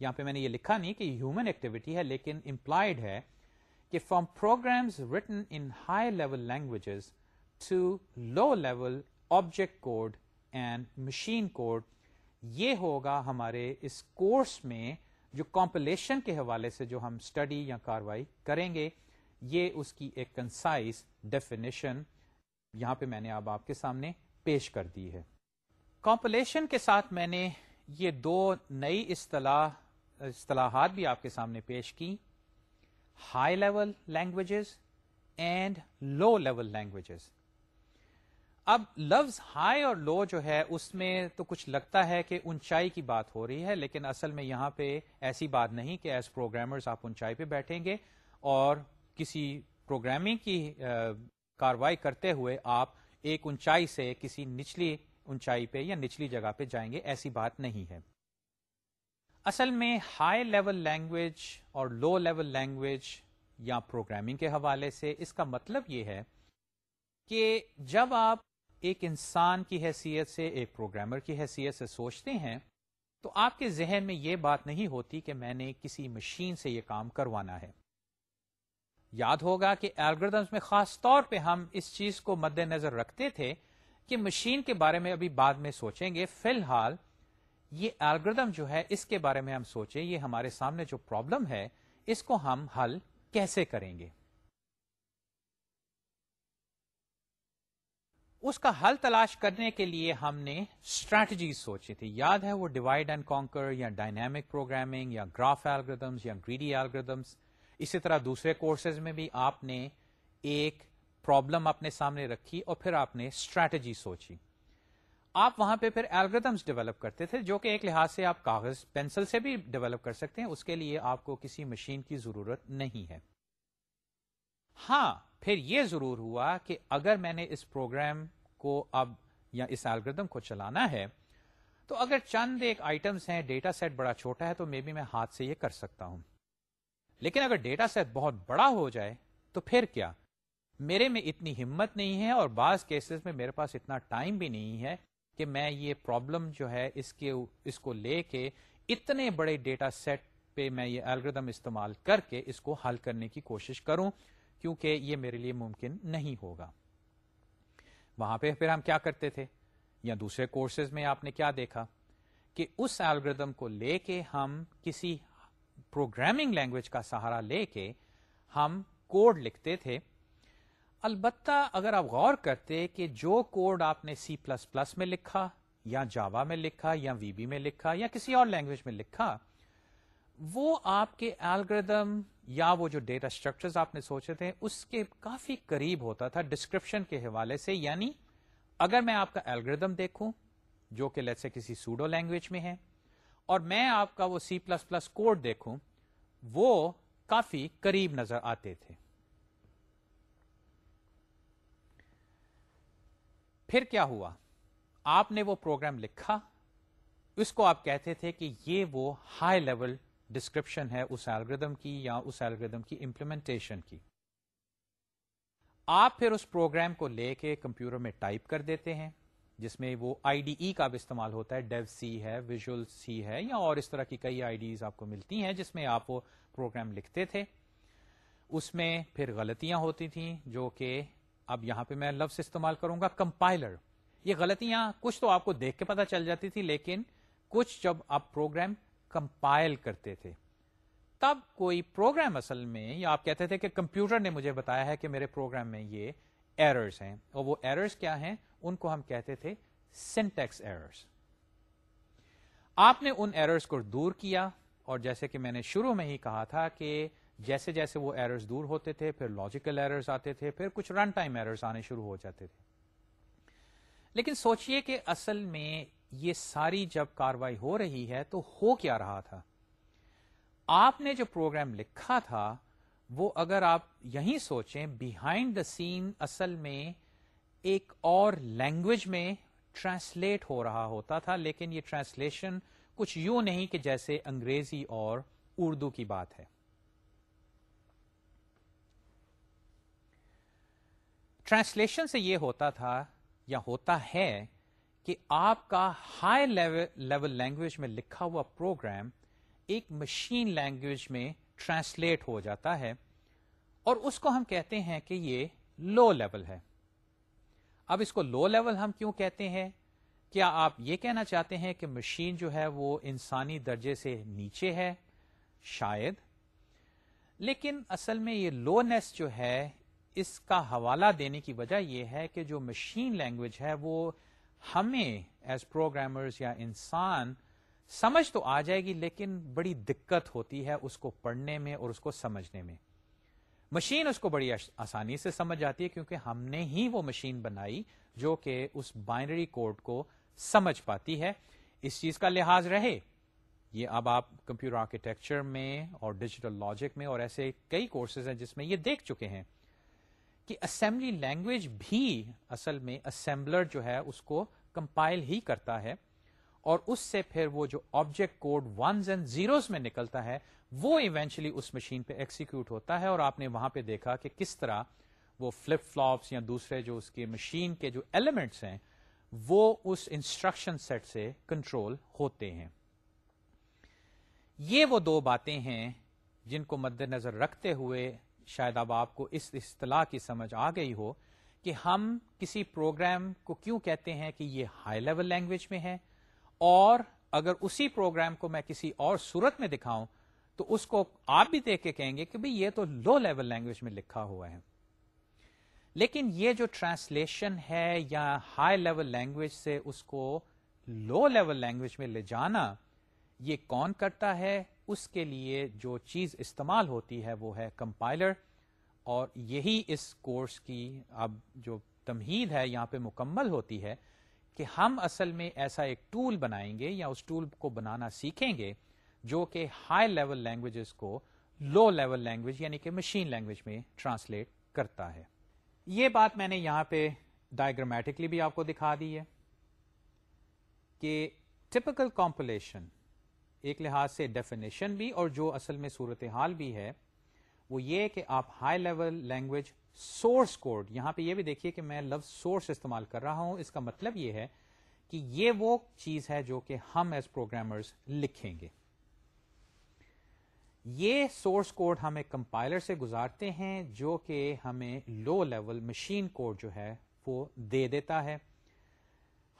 یہاں پہ میں نے یہ لکھا نہیں کہ ہیومن ایکٹیویٹی ہے، لیکن امپلائڈ ہے کہ from programs written in high level languages to low level object code and machine code یہ ہوگا ہمارے اس کورس میں جو کمپلیشن کے حوالے سے جو ہم اسٹڈی یا کاروائی کریں گے، یہ اس کی ایک کنسائز ڈیفینیشن یہاں پہ میں نے اب آپ کے سامنے پیش کر دی ہے۔ کمپلیشن کے ساتھ میں نے یہ دو نئی اصطلاح، اصطلاحات بھی آپ کے سامنے پیش کی high level languages and low level languages. اب لفظ ہائی اور لو جو ہے، اس میں تو کچھ لگتا ہے کہ اونچائی کی بات ہو رہی ہے، لیکن اصل میں یہاں پہ ایسی بات نہیں کہ ایز پروگرامرز آپ اونچائی پہ بیٹھیں گے اور کسی پروگرامنگ کی کاروائی کرتے ہوئے آپ ایک اونچائی سے کسی نچلی اونچائی پہ یا نچلی جگہ پہ جائیں گے، ایسی بات نہیں ہے۔ اصل میں ہائی لیول لینگویج اور لو لیول لینگویج یا پروگرامنگ کے حوالے سے اس کا مطلب یہ ہے کہ جب آپ ایک انسان کی حیثیت سے، ایک پروگرامر کی حیثیت سے سوچتے ہیں، تو آپ کے ذہن میں یہ بات نہیں ہوتی کہ میں نے کسی مشین سے یہ کام کروانا ہے۔ یاد ہوگا کہ الگریدمس میں خاص طور پہ ہم اس چیز کو مد نظر رکھتے تھے کہ مشین کے بارے میں ابھی بعد میں سوچیں گے۔ فی الحال یہ الگریدم جو ہے، اس کے بارے میں ہم سوچیں، یہ ہمارے سامنے جو پرابلم ہے، اس کو ہم حل کیسے کریں گے؟ اس کا حل تلاش کرنے کے لیے ہم نے اسٹریٹجی سوچی تھی یاد ہے وہ ڈیوائڈ اینڈ کانکر یا ڈائنامک پروگرامنگ یا گراف ایلگردمس یا گریڈی ایلگردمس اسی طرح دوسرے کورسز میں بھی آپ نے ایک پرابلم اپنے سامنے رکھی اور پھر آپ نے اسٹریٹجی سوچی۔ آپ وہاں پہ پھر ایلگردمس ڈیولپ کرتے تھے جو کہ ایک لحاظ سے آپ کاغذ پینسل سے بھی ڈیولپ کر سکتے ہیں، اس کے لیے آپ کو کسی مشین کی ضرورت نہیں ہے۔ ہاں پھر یہ ضرور ہوا کہ اگر میں نے اس پروگرام کو اب یا اس الگریدم کو چلانا ہے، تو اگر چند ایک آئٹمس ہیں ڈیٹا سیٹ بڑا چھوٹا ہے، تو مے بی میں ہاتھ سے یہ کر سکتا ہوں۔ لیکن اگر ڈیٹا سیٹ بہت بڑا ہو جائے، تو پھر کیا؟ میرے میں اتنی ہمت نہیں ہے اور بعض کیسز میں میرے پاس اتنا ٹائم بھی نہیں ہے کہ میں یہ پرابلم جو ہے اس کے اس کو لے کے اتنے بڑے ڈیٹا سیٹ پہ میں یہ الگریدم استعمال کر کے اس کو حل کرنے کی کوشش کروں، کیونکہ یہ میرے لیے ممکن نہیں ہوگا۔ وہاں پہ پھر ہم کیا کرتے تھے؟ یا دوسرے کورسز میں آپ نے کیا دیکھا کہ اس الگریدم کو لے کے ہم کسی پروگرامنگ لینگویج کا سہارا لے کے ہم کوڈ لکھتے تھے۔ البتہ اگر آپ غور کرتے کہ جو کوڈ آپ نے سی پلس پلس میں لکھا، یا جاوا میں لکھا، یا وی بی میں لکھا، یا کسی اور لینگویج میں لکھا، وہ آپ کے الگریدم یا وہ جو ڈیٹا اسٹرکچر آپ نے سوچے تھے، اس کے کافی قریب ہوتا تھا ڈسکرپشن کے حوالے سے۔ یعنی اگر میں آپ کا الگریدم دیکھوں، جو کہ لیٹ سے کسی سوڈو لینگویج میں ہے اور میں آپ کا وہ سی پلس پلس کوڈ دیکھوں، وہ کافی قریب نظر آتے تھے۔ پھر کیا ہوا؟ آپ نے وہ پروگرام لکھا، اس کو آپ کہتے تھے کہ یہ وہ ہائی لیول ڈسکرپشن ہے اس ایلگردم کی یا اس ایلگردم کی امپلیمنٹیشن کی۔ آپ پھر اس پروگرام کو لے کے کمپیوٹر میں ٹائپ کر دیتے ہیں۔ جس میں وہ آئی ڈی ای کا بھی استعمال ہوتا ہے، ڈیو سی ہے ویژل سی ہے یا اور اس طرح کی کئی آئی ڈیز آپ کو ملتی ہیں جس میں آپ وہ پروگرام لکھتے تھے۔ اس میں پھر غلطیاں ہوتی تھیں جو کہ اب یہاں پہ میں لفظ استعمال کروں گا، کمپائلر۔ یہ غلطیاں کچھ تو آپ کو دیکھ کے پتا چل جاتی تھی، لیکن کچھ جب آپ پروگرام کمپائل کرتے تھے۔ تب کوئی پروگرام اصل میں، یا آپ کہتے تھے کہ کمپیوٹر نے مجھے بتایا ہے کہ میرے پروگرام میں یہ ایررز ہیں۔ اور وہ ایررز کیا ہیں؟ ان کو ہم کہتے تھے سینٹیکس ایررز آپ نے ان ایررز کو دور کیا اور جیسے کہ میں نے شروع میں ہی کہا تھا کہ جیسے جیسے وہ ایررز دور ہوتے تھے، پھر لاجیکل ایررز آتے تھے، پھر کچھ رن ٹائم ایررز آنے شروع ہو جاتے تھے۔ لیکن سوچئے کہ اصل میں یہ ساری جب کاروائی ہو رہی ہے تو ہو کیا رہا تھا۔ آپ نے جو پروگرام لکھا تھا وہ اگر آپ یہیں سوچیں بیہائنڈ دا سین اصل میں ایک اور لینگویج میں ٹرانسلیٹ ہو رہا ہوتا تھا، لیکن یہ ٹرانسلیشن کچھ یوں نہیں کہ جیسے انگریزی اور اردو کی بات ہے۔ ٹرانسلیشن سے یہ ہوتا تھا یا ہوتا ہے کہ آپ کا ہائی لیول لینگویج میں لکھا ہوا پروگرام ایک مشین لینگویج میں ٹرانسلیٹ ہو جاتا ہے اور اس کو ہم کہتے ہیں کہ یہ لو لیول ہے۔ اب اس کو لو لیول ہم کیوں کہتے ہیں؟ کیا آپ یہ کہنا چاہتے ہیں کہ مشین جو ہے وہ انسانی درجے سے نیچے ہے؟ شاید۔ لیکن اصل میں یہ لونیس جو ہے، اس کا حوالہ دینے کی وجہ یہ ہے کہ جو مشین لینگویج ہے وہ ہمیں ایز پروگرامرز یا انسان سمجھ تو آ جائے گی، لیکن بڑی دقت ہوتی ہے اس کو پڑھنے میں اور اس کو سمجھنے میں۔ مشین اس کو بڑی آسانی سے سمجھ جاتی ہے کیونکہ ہم نے ہی وہ مشین بنائی جو کہ اس بائنری کوڈ کو سمجھ پاتی ہے۔ اس چیز کا لحاظ رہے۔ یہ اب آپ کمپیوٹر آرکیٹیکچر میں اور ڈیجیٹل لاجک میں اور ایسے کئی کورسز ہیں جس میں یہ دیکھ چکے ہیں کہ اسمبلی لینگویج بھی اصل میں اسمبلر جو ہے اس کو کمپائل ہی کرتا ہے۔ اور اس سے پھر وہ جو object code ones and zeros میں نکلتا ہے، وہ ایونچلی اس مشین پہ ایکسیکیوٹ ہوتا ہے اور آپ نے وہاں پہ دیکھا کہ کس طرح وہ فلپ فلوپس یا دوسرے جو اس کے مشین کے جو ایلیمنٹس ہیں، وہ اس انسٹرکشن سیٹ سے کنٹرول ہوتے ہیں۔ یہ وہ دو باتیں ہیں جن کو مد نظر رکھتے ہوئے شاید اب آپ کو اس اصطلاح کی سمجھ آ گئی ہو کہ ہم کسی پروگرام کو کیوں کہتے ہیں کہ یہ ہائی لیول لینگویج میں ہے؟ اور اگر اسی پروگرام کو میں کسی اور صورت میں دکھاؤں، تو اس کو آپ بھی دیکھ کے کہیں گے کہ بھئی یہ تو لو لیول لینگویج میں لکھا ہوا ہے۔ لیکن یہ جو ٹرانسلیشن ہے یا ہائی لیول لینگویج سے اس کو لو لیول لینگویج میں لے جانا، یہ کون کرتا ہے؟ اس کے لیے جو چیز استعمال ہوتی ہے وہ ہے کمپائلر اور یہی اس کورس کی اب جو تمہید ہے، یہاں پہ مکمل ہوتی ہے۔ کہ ہم اصل میں ایسا ایک ٹول بنائیں گے یا اس ٹول کو بنانا سیکھیں گے جو کہ ہائی لیول لینگویجز کو لو لیول لینگویج یعنی کہ مشین لینگویج میں ٹرانسلیٹ کرتا ہے۔ یہ بات میں نے یہاں پہ ڈائگرامیٹکلی بھی آپ کو دکھا دی ہے کہ ٹپکل کمپلیشن ایک لحاظ سے ڈیفینیشن بھی اور جو اصل میں صورتحال بھی ہے وہ یہ کہ آپ high level language source code یہاں پہ یہ بھی دیکھیے کہ میں لفظ سورس استعمال کر رہا ہوں، اس کا مطلب یہ ہے کہ یہ وہ چیز ہے جو کہ ہم ایز پروگرامرز لکھیں گے۔ یہ سورس کوڈ ہمیں کمپائلر سے گزارتے ہیں جو کہ ہمیں لو لیول مشین کوڈ جو ہے وہ دے دیتا ہے۔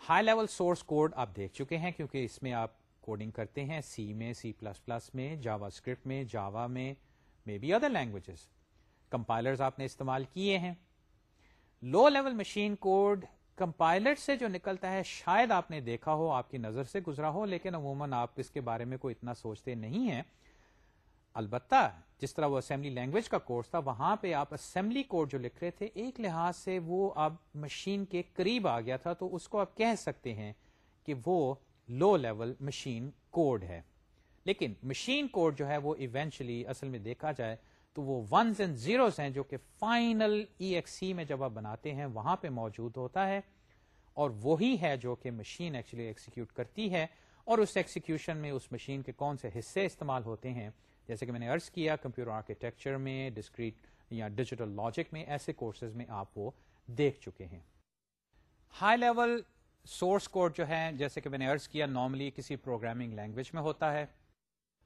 ہائی لیول سورس کوڈ آپ دیکھ چکے ہیں کیونکہ اس میں آپ کوڈنگ کرتے ہیں سی میں سی پلس پلس میں جاوا اسکرپٹ میں جاوا میں maybe other languages compiler آپ نے استعمال کیے ہیں۔ Low level machine code compiler سے جو نکلتا ہے، شاید آپ نے دیکھا ہو، آپ کی نظر سے گزرا ہو، لیکن عموماً آپ اس کے بارے میں کوئی اتنا سوچتے نہیں ہیں۔ البتہ، جس طرح وہ اسمبلی لینگویج کا کورس تھا، وہاں پہ آپ اسمبلی کوڈ جو لکھ رہے تھے، ایک لحاظ سے وہ اب مشین کے قریب آ گیا تھا۔ تو اس کو آپ کہہ سکتے ہیں کہ وہ لو لیول مشین کوڈ ہے۔ لیکن مشین کوڈ جو ہے وہ ایونچلی اصل میں دیکھا جائے تو وہ ونز اینڈ زیروز ہیں جو کہ فائنل ای ایکس سی میں جب آپ بناتے ہیں، وہاں پہ موجود ہوتا ہے اور وہی ہے جو کہ مشین ایکچولی ایکسیکیوٹ کرتی ہے۔ اور اس ایکسیکیوشن میں اس مشین کے کون سے حصے استعمال ہوتے ہیں؟ جیسے کہ میں نے ارض کیا کمپیوٹر آرکیٹیکچر میں ڈسکریٹ یا ڈیجیٹل لاجک میں، ایسے کورسز میں آپ وہ دیکھ چکے ہیں۔ ہائی لیول سورس کوڈ جو ہے، جیسے کہ میں نے ارض کیا نارملی کسی پروگرامنگ لینگویج میں ہوتا ہے۔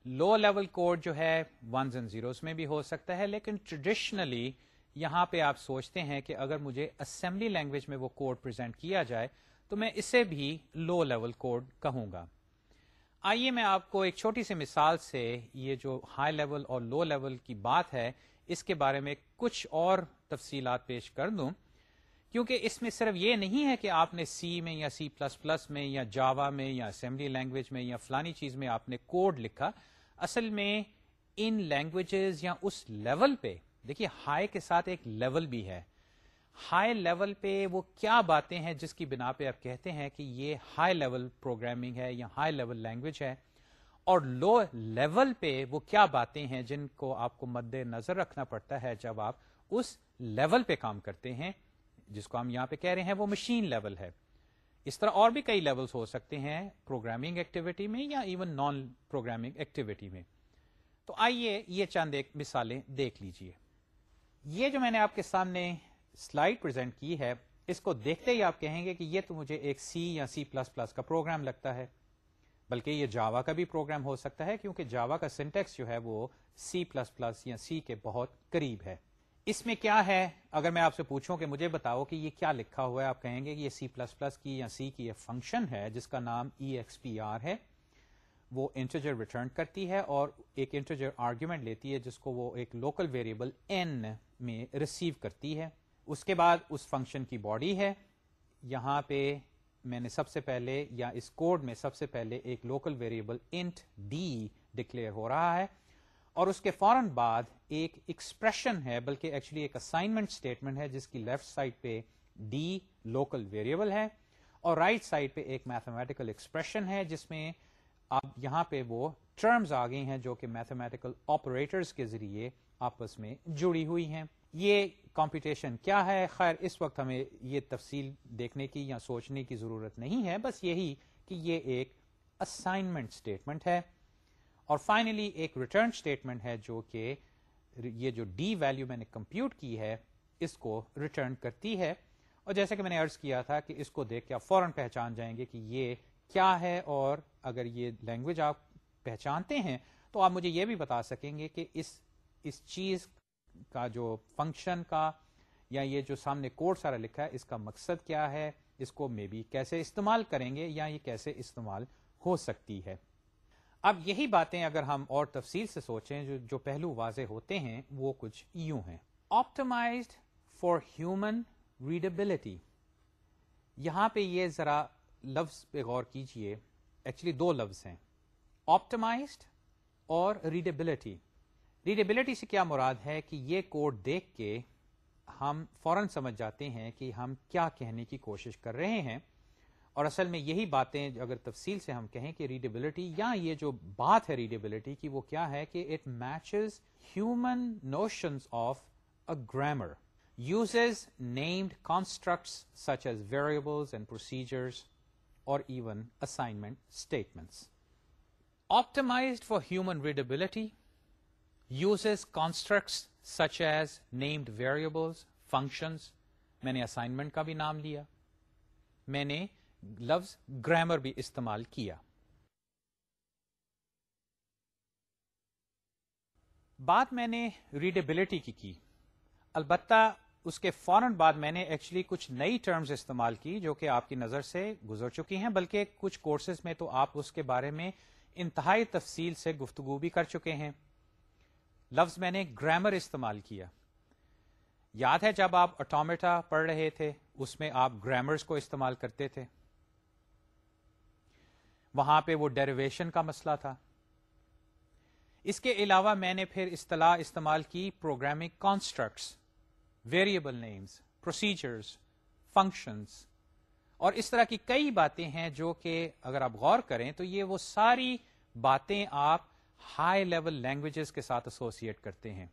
لو لیول کوڈ جو ہے ونز اینڈ زیروز میں بھی ہو سکتا ہے، لیکن ٹریڈیشنلی یہاں پہ آپ سوچتے ہیں کہ اگر مجھے اسمبلی لینگویج میں وہ کوڈ پرزینٹ کیا جائے، تو میں اسے بھی لو لیول کوڈ کہوں گا۔ آئیے میں آپ کو ایک چھوٹی سی مثال سے یہ جو ہائی لیول اور لو لیول کی بات ہے، اس کے بارے میں کچھ اور تفصیلات پیش کر دوں۔ کیونکہ اس میں صرف یہ نہیں ہے کہ آپ نے سی میں یا سی پلس پلس میں یا جاوا میں یا اسمبلی لینگویج میں یا فلانی چیز میں آپ نے کوڈ لکھا، اصل میں ان لینگویجز یا اس لیول پہ، دیکھیے ہائی کے ساتھ ایک لیول بھی ہے۔ ہائی لیول پہ وہ کیا باتیں ہیں جس کی بنا پہ آپ کہتے ہیں کہ یہ ہائی لیول پروگرامنگ ہے یا ہائی لیول لینگویج ہے، اور لو لیول پہ وہ کیا باتیں ہیں جن کو آپ کو مد نظر رکھنا پڑتا ہے جب آپ اس لیول پہ کام کرتے ہیں۔ جس کو ہم یہاں پہ کہہ رہے ہیں، وہ مشین لیول ہے۔ اس طرح اور بھی کئی لیولز ہو سکتے ہیں پروگرامنگ ایکٹیویٹی میں یا ایون نان پروگرامنگ ایکٹیویٹی میں۔ تو آئیے یہ چند ایک مثالیں دیکھ لیجیے۔ یہ جو میں نے آپ کے سامنے سلائڈ پرزینٹ کی ہے، اس کو دیکھتے ہی آپ کہیں گے کہ یہ تو مجھے ایک سی یا سی پلس پلس کا پروگرام لگتا ہے۔ بلکہ یہ جاوا کا بھی پروگرام ہو سکتا ہے، کیونکہ جاوا کا سینٹیکس جو ہے وہ سی پلس پلس یا سی کے بہت قریب ہے۔ اس میں کیا ہے؟ اگر میں آپ سے پوچھوں کہ مجھے بتاؤ کہ یہ کیا لکھا ہوا ہے، آپ کہیں گے کہ یہ سی پلس پلس کی یا سی کی یہ فنکشن ہے جس کا نام ای ایکس پی آر ہے۔ وہ انٹرجر ریٹرن کرتی ہے اور ایک انٹرجر آرگیومنٹ لیتی ہے جس کو وہ ایک لوکل ویریبل این میں ریسیو کرتی ہے۔ اس کے بعد اس فنکشن کی باڈی ہے۔ یہاں پہ میں نے سب سے پہلے یا اس کوڈ میں سب سے پہلے ایک local variable int D declare ہو رہا ہے۔ اور اس کے فوراً بعد ایک ایکسپریشن ہے، بلکہ ایکچولی ایک اسائنمنٹ اسٹیٹمنٹ ہے، جس کی لیفٹ سائڈ پہ ڈی لوکل ویریبل ہے اور رائٹ right سائڈ پہ ایک میتھمیٹیکل ایکسپریشن ہے، جس میں اب یہاں پہ وہ ٹرمز آ گئی ہیں جو کہ میتھمیٹیکل آپریٹرز کے ذریعے آپس میں جڑی ہوئی ہیں۔ یہ کمپٹیشن کیا ہے؟ خیر، اس وقت ہمیں یہ تفصیل دیکھنے کی یا سوچنے کی ضرورت نہیں ہے، بس یہی کہ یہ ایک اسائنمنٹ اسٹیٹمنٹ ہے۔ اور فائنلی ایک ریٹرن اسٹیٹمنٹ ہے جو کہ یہ جو ڈی ویلو میں نے کمپیوٹ کی ہے، اس کو ریٹرن کرتی ہے۔ اور جیسے کہ میں نے ارض کیا تھا کہ اس کو دیکھ کے آپ فوراً پہچان جائیں گے کہ یہ کیا ہے اور اگر یہ لینگویج آپ پہچانتے ہیں تو آپ مجھے یہ بھی بتا سکیں گے کہ اس اس چیز کا جو فنکشن کا یا یہ جو سامنے کوڈ سارا لکھا ہے، اس کا مقصد کیا ہے؟ اس کو مے بی کیسے استعمال کریں گے یا یہ کیسے استعمال ہو سکتی ہے؟ اب یہی باتیں اگر ہم اور تفصیل سے سوچیں، جو جو پہلو واضح ہوتے ہیں، وہ کچھ یوں ہیں۔ آپٹمائزڈ فار ہیومن ریڈیبلٹی یہاں پہ یہ ذرا لفظ پہ غور کیجیے۔ ایکچولی دو لفظ ہیں۔ آپٹمائزڈ اور ریڈیبلٹی ریڈیبلٹی سے کیا مراد ہے کہ یہ کوڈ دیکھ کے ہم فوراً سمجھ جاتے ہیں کہ ہم کیا کہنے کی کوشش کر رہے ہیں۔ اور اصل میں یہی باتیں اگر تفصیل سے ہم کہیں کہ ریڈیبلٹی یا یہ جو بات ہے ریڈیبلٹی کی، وہ کیا ہے کہ it matches human notions of a grammar uses named constructs such as variables and procedures اور even assignment statements optimized for human readability uses constructs such as named variables functions میں نے اسائنمنٹ کا بھی نام لیا میں نے لفظ گرامر بھی استعمال کیا۔ بات میں نے ریڈیبلٹی کی کی۔ البتہ اس کے فوراً بعد میں نے ایکچولی کچھ نئی ٹرمز استعمال کی جو کہ آپ کی نظر سے گزر چکی ہیں، بلکہ کچھ کورسز میں تو آپ اس کے بارے میں انتہائی تفصیل سے گفتگو بھی کر چکے ہیں۔ لفظ میں نے گرامر استعمال کیا۔ یاد ہے جب آپ اٹومیٹا پڑھ رہے تھے، اس میں آپ گرامرز کو استعمال کرتے تھے۔ وہاں پہ وہ ڈیریویشن کا مسئلہ تھا۔ اس کے علاوہ میں نے پھر اصطلاح استعمال کی programming constructs variable names procedures functions اور اس طرح کی کئی باتیں ہیں جو کہ اگر آپ غور کریں تو یہ وہ ساری باتیں آپ ہائی لیول لینگویجز کے ساتھ ایسوسیٹ کرتے ہیں۔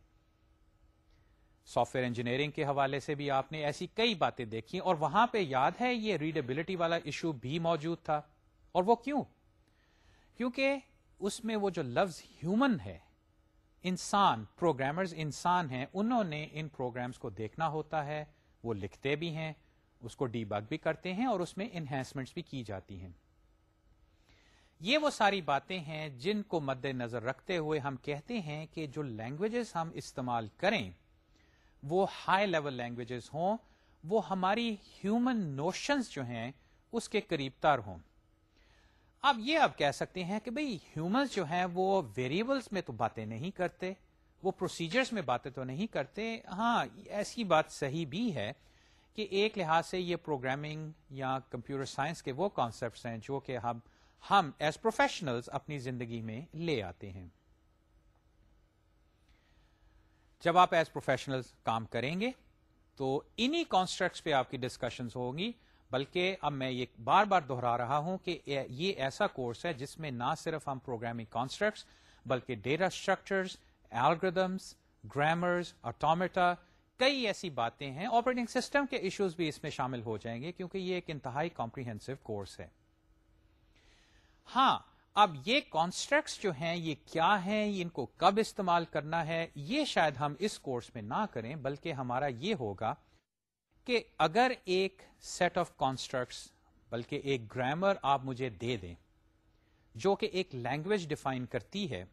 سافٹ ویئر انجینئرنگ کے حوالے سے بھی آپ نے ایسی کئی باتیں دیکھی اور وہاں پہ یاد ہے یہ ریڈیبلٹی والا ایشو بھی موجود تھا۔ اور وہ کیوں؟ کیونکہ اس میں وہ جو لفظ ہیومن ہے، انسان پروگرامرز انسان ہیں، انہوں نے ان پروگرامز کو دیکھنا ہوتا ہے، وہ لکھتے بھی ہیں، اس کو ڈی بگ بھی کرتے ہیں اور اس میں انہینسمنٹس بھی کی جاتی ہیں۔ یہ وہ ساری باتیں ہیں جن کو مد نظر رکھتے ہوئے ہم کہتے ہیں کہ جو لینگویجز ہم استعمال کریں، وہ ہائی لیول لینگویجز ہوں، وہ ہماری ہیومن نوشنز جو ہیں، اس کے قریب تر ہوں۔ اب یہ آپ کہہ سکتے ہیں کہ بھئی ہیومنس جو ہیں وہ ویریبلس میں تو باتیں نہیں کرتے، وہ پروسیجرز میں باتیں تو نہیں کرتے۔ ہاں ایسی بات صحیح بھی ہے کہ ایک لحاظ سے یہ پروگرامنگ یا کمپیوٹر سائنس کے وہ کانسیپٹس ہیں جو کہ ہم ہم ایز پروفیشنلز اپنی زندگی میں لے آتے ہیں۔ جب آپ ایز پروفیشنل کام کریں گے تو انہی کانسٹرکٹس پہ آپ کی ڈسکشنز ہوگی بلکہ اب میں یہ بار بار دہرا رہا ہوں کہ یہ ایسا کورس ہے جس میں نہ صرف ہم پروگرامنگ کانسٹرکٹس بلکہ data structures algorithms grammars automata کئی ایسی باتیں ہیں آپریٹنگ سسٹم کے ایشوز بھی اس میں شامل ہو جائیں گے کیونکہ یہ ایک انتہائی کمپریہنسو کورس ہے۔ ہاں اب یہ کانسٹرکٹس جو ہیں، یہ کیا ہیں ان کو کب استعمال کرنا ہے، یہ شاید ہم اس کورس میں نہ کریں، بلکہ ہمارا یہ ہوگا کہ اگر ایک سیٹ آف کانسٹرکٹس بلکہ ایک گرامر آپ مجھے دے دیں، جو کہ ایک لینگویج ڈیفائن کرتی ہے،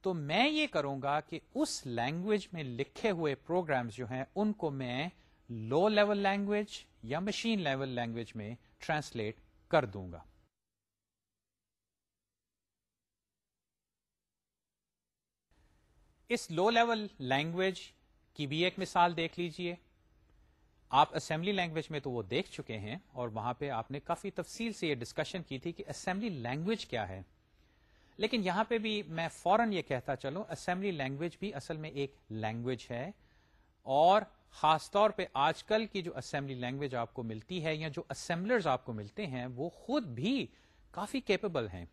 تو میں یہ کروں گا کہ اس لینگویج میں لکھے ہوئے پروگرامز جو ہیں، ان کو میں لو لیول لینگویج یا مشین لیول لینگویج میں ٹرانسلیٹ کر دوں گا۔ اس لو لیول لینگویج کی بھی ایک مثال دیکھ لیجیے۔ آپ اسمبلی لینگویج میں تو وہ دیکھ چکے ہیں اور وہاں پہ آپ نے کافی تفصیل سے یہ ڈسکشن کی تھی کہ اسمبلی لینگویج کیا ہے۔ لیکن یہاں پہ بھی میں فوراً یہ کہتا چلوں اسمبلی لینگویج بھی اصل میں ایک لینگویج ہے۔ اور خاص طور پہ آج کل کی جو اسمبلی لینگویج آپ کو ملتی ہے یا جو اسمبلرز آپ کو ملتے ہیں، وہ خود بھی کافی کیپیبل ہیں۔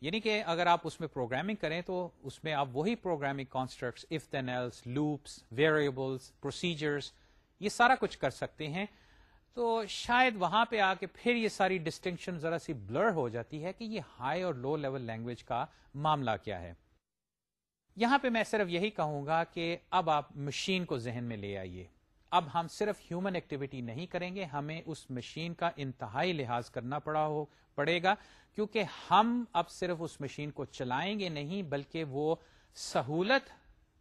یعنی کہ اگر آپ اس میں پروگرامنگ کریں تو اس میں آپ وہی پروگرامنگ کانسٹرکٹس اف دینلس لوپس ویریبلس پروسیجرس یہ سارا کچھ کر سکتے ہیں۔ تو شاید وہاں پہ آ کے پھر یہ ساری ڈسٹنکشن ذرا سی بلر ہو جاتی ہے کہ یہ ہائی اور لو لیول لینگویج کا معاملہ کیا ہے۔ یہاں پہ میں صرف یہی کہوں گا کہ اب آپ مشین کو ذہن میں لے آئیے۔ اب ہم صرف ہیومن ایکٹیویٹی نہیں کریں گے، ہمیں اس مشین کا انتہائی لحاظ کرنا پڑا ہو، پڑے گا۔ کیونکہ ہم اب صرف اس مشین کو چلائیں گے نہیں، بلکہ وہ سہولت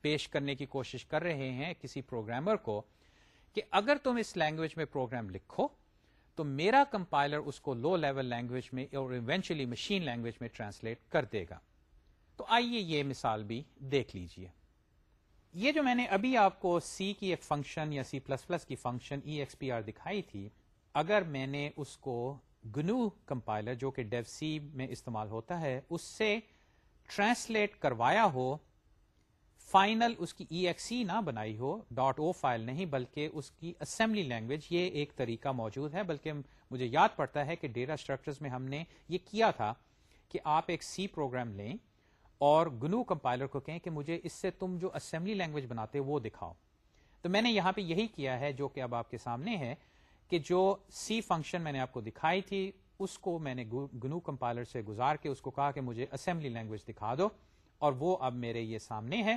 پیش کرنے کی کوشش کر رہے ہیں کسی پروگرامر کو۔ کہ اگر تم اس لینگویج میں پروگرام لکھو، تو میرا کمپائلر اس کو لو لیول لینگویج میں اور ایونچولی مشین لینگویج میں ٹرانسلیٹ کر دے گا۔ تو آئیے یہ مثال بھی دیکھ لیجیے۔ یہ جو میں نے ابھی آپ کو سی کی ایک فنکشن یا سی پلس پلس کی function E X P R دکھائی تھی، اگر میں نے اس کو گنو کمپائلر جو کہ ڈیو سی میں استعمال ہوتا ہے، اس سے ٹرانسلیٹ کروایا ہو فائنل اس کی ای ایکس سی نہ بنائی ہو ڈاٹ او فائل نہیں، بلکہ اس کی اسمبلی لینگویج یہ ایک طریقہ موجود ہے، بلکہ مجھے یاد پڑتا ہے کہ ڈیٹا اسٹرکچرز میں ہم نے یہ کیا تھا کہ آپ ایک سی پروگرام لیں اور گنو کمپائلر کو کہیں کہ مجھے اس سے تم جو اسمبلی لینگویج بناتے وہ دکھاؤ۔ تو میں نے یہاں پہ یہی کیا ہے، جو کہ اب آپ کے سامنے ہے کہ جو سی فنکشن میں نے آپ کو دکھائی تھی، اس کو میں نے گنو کمپائلر سے گزار کے اس کو کہا کہ مجھے اسمبلی لینگویج دکھا دو اور وہ اب میرے یہ سامنے ہے۔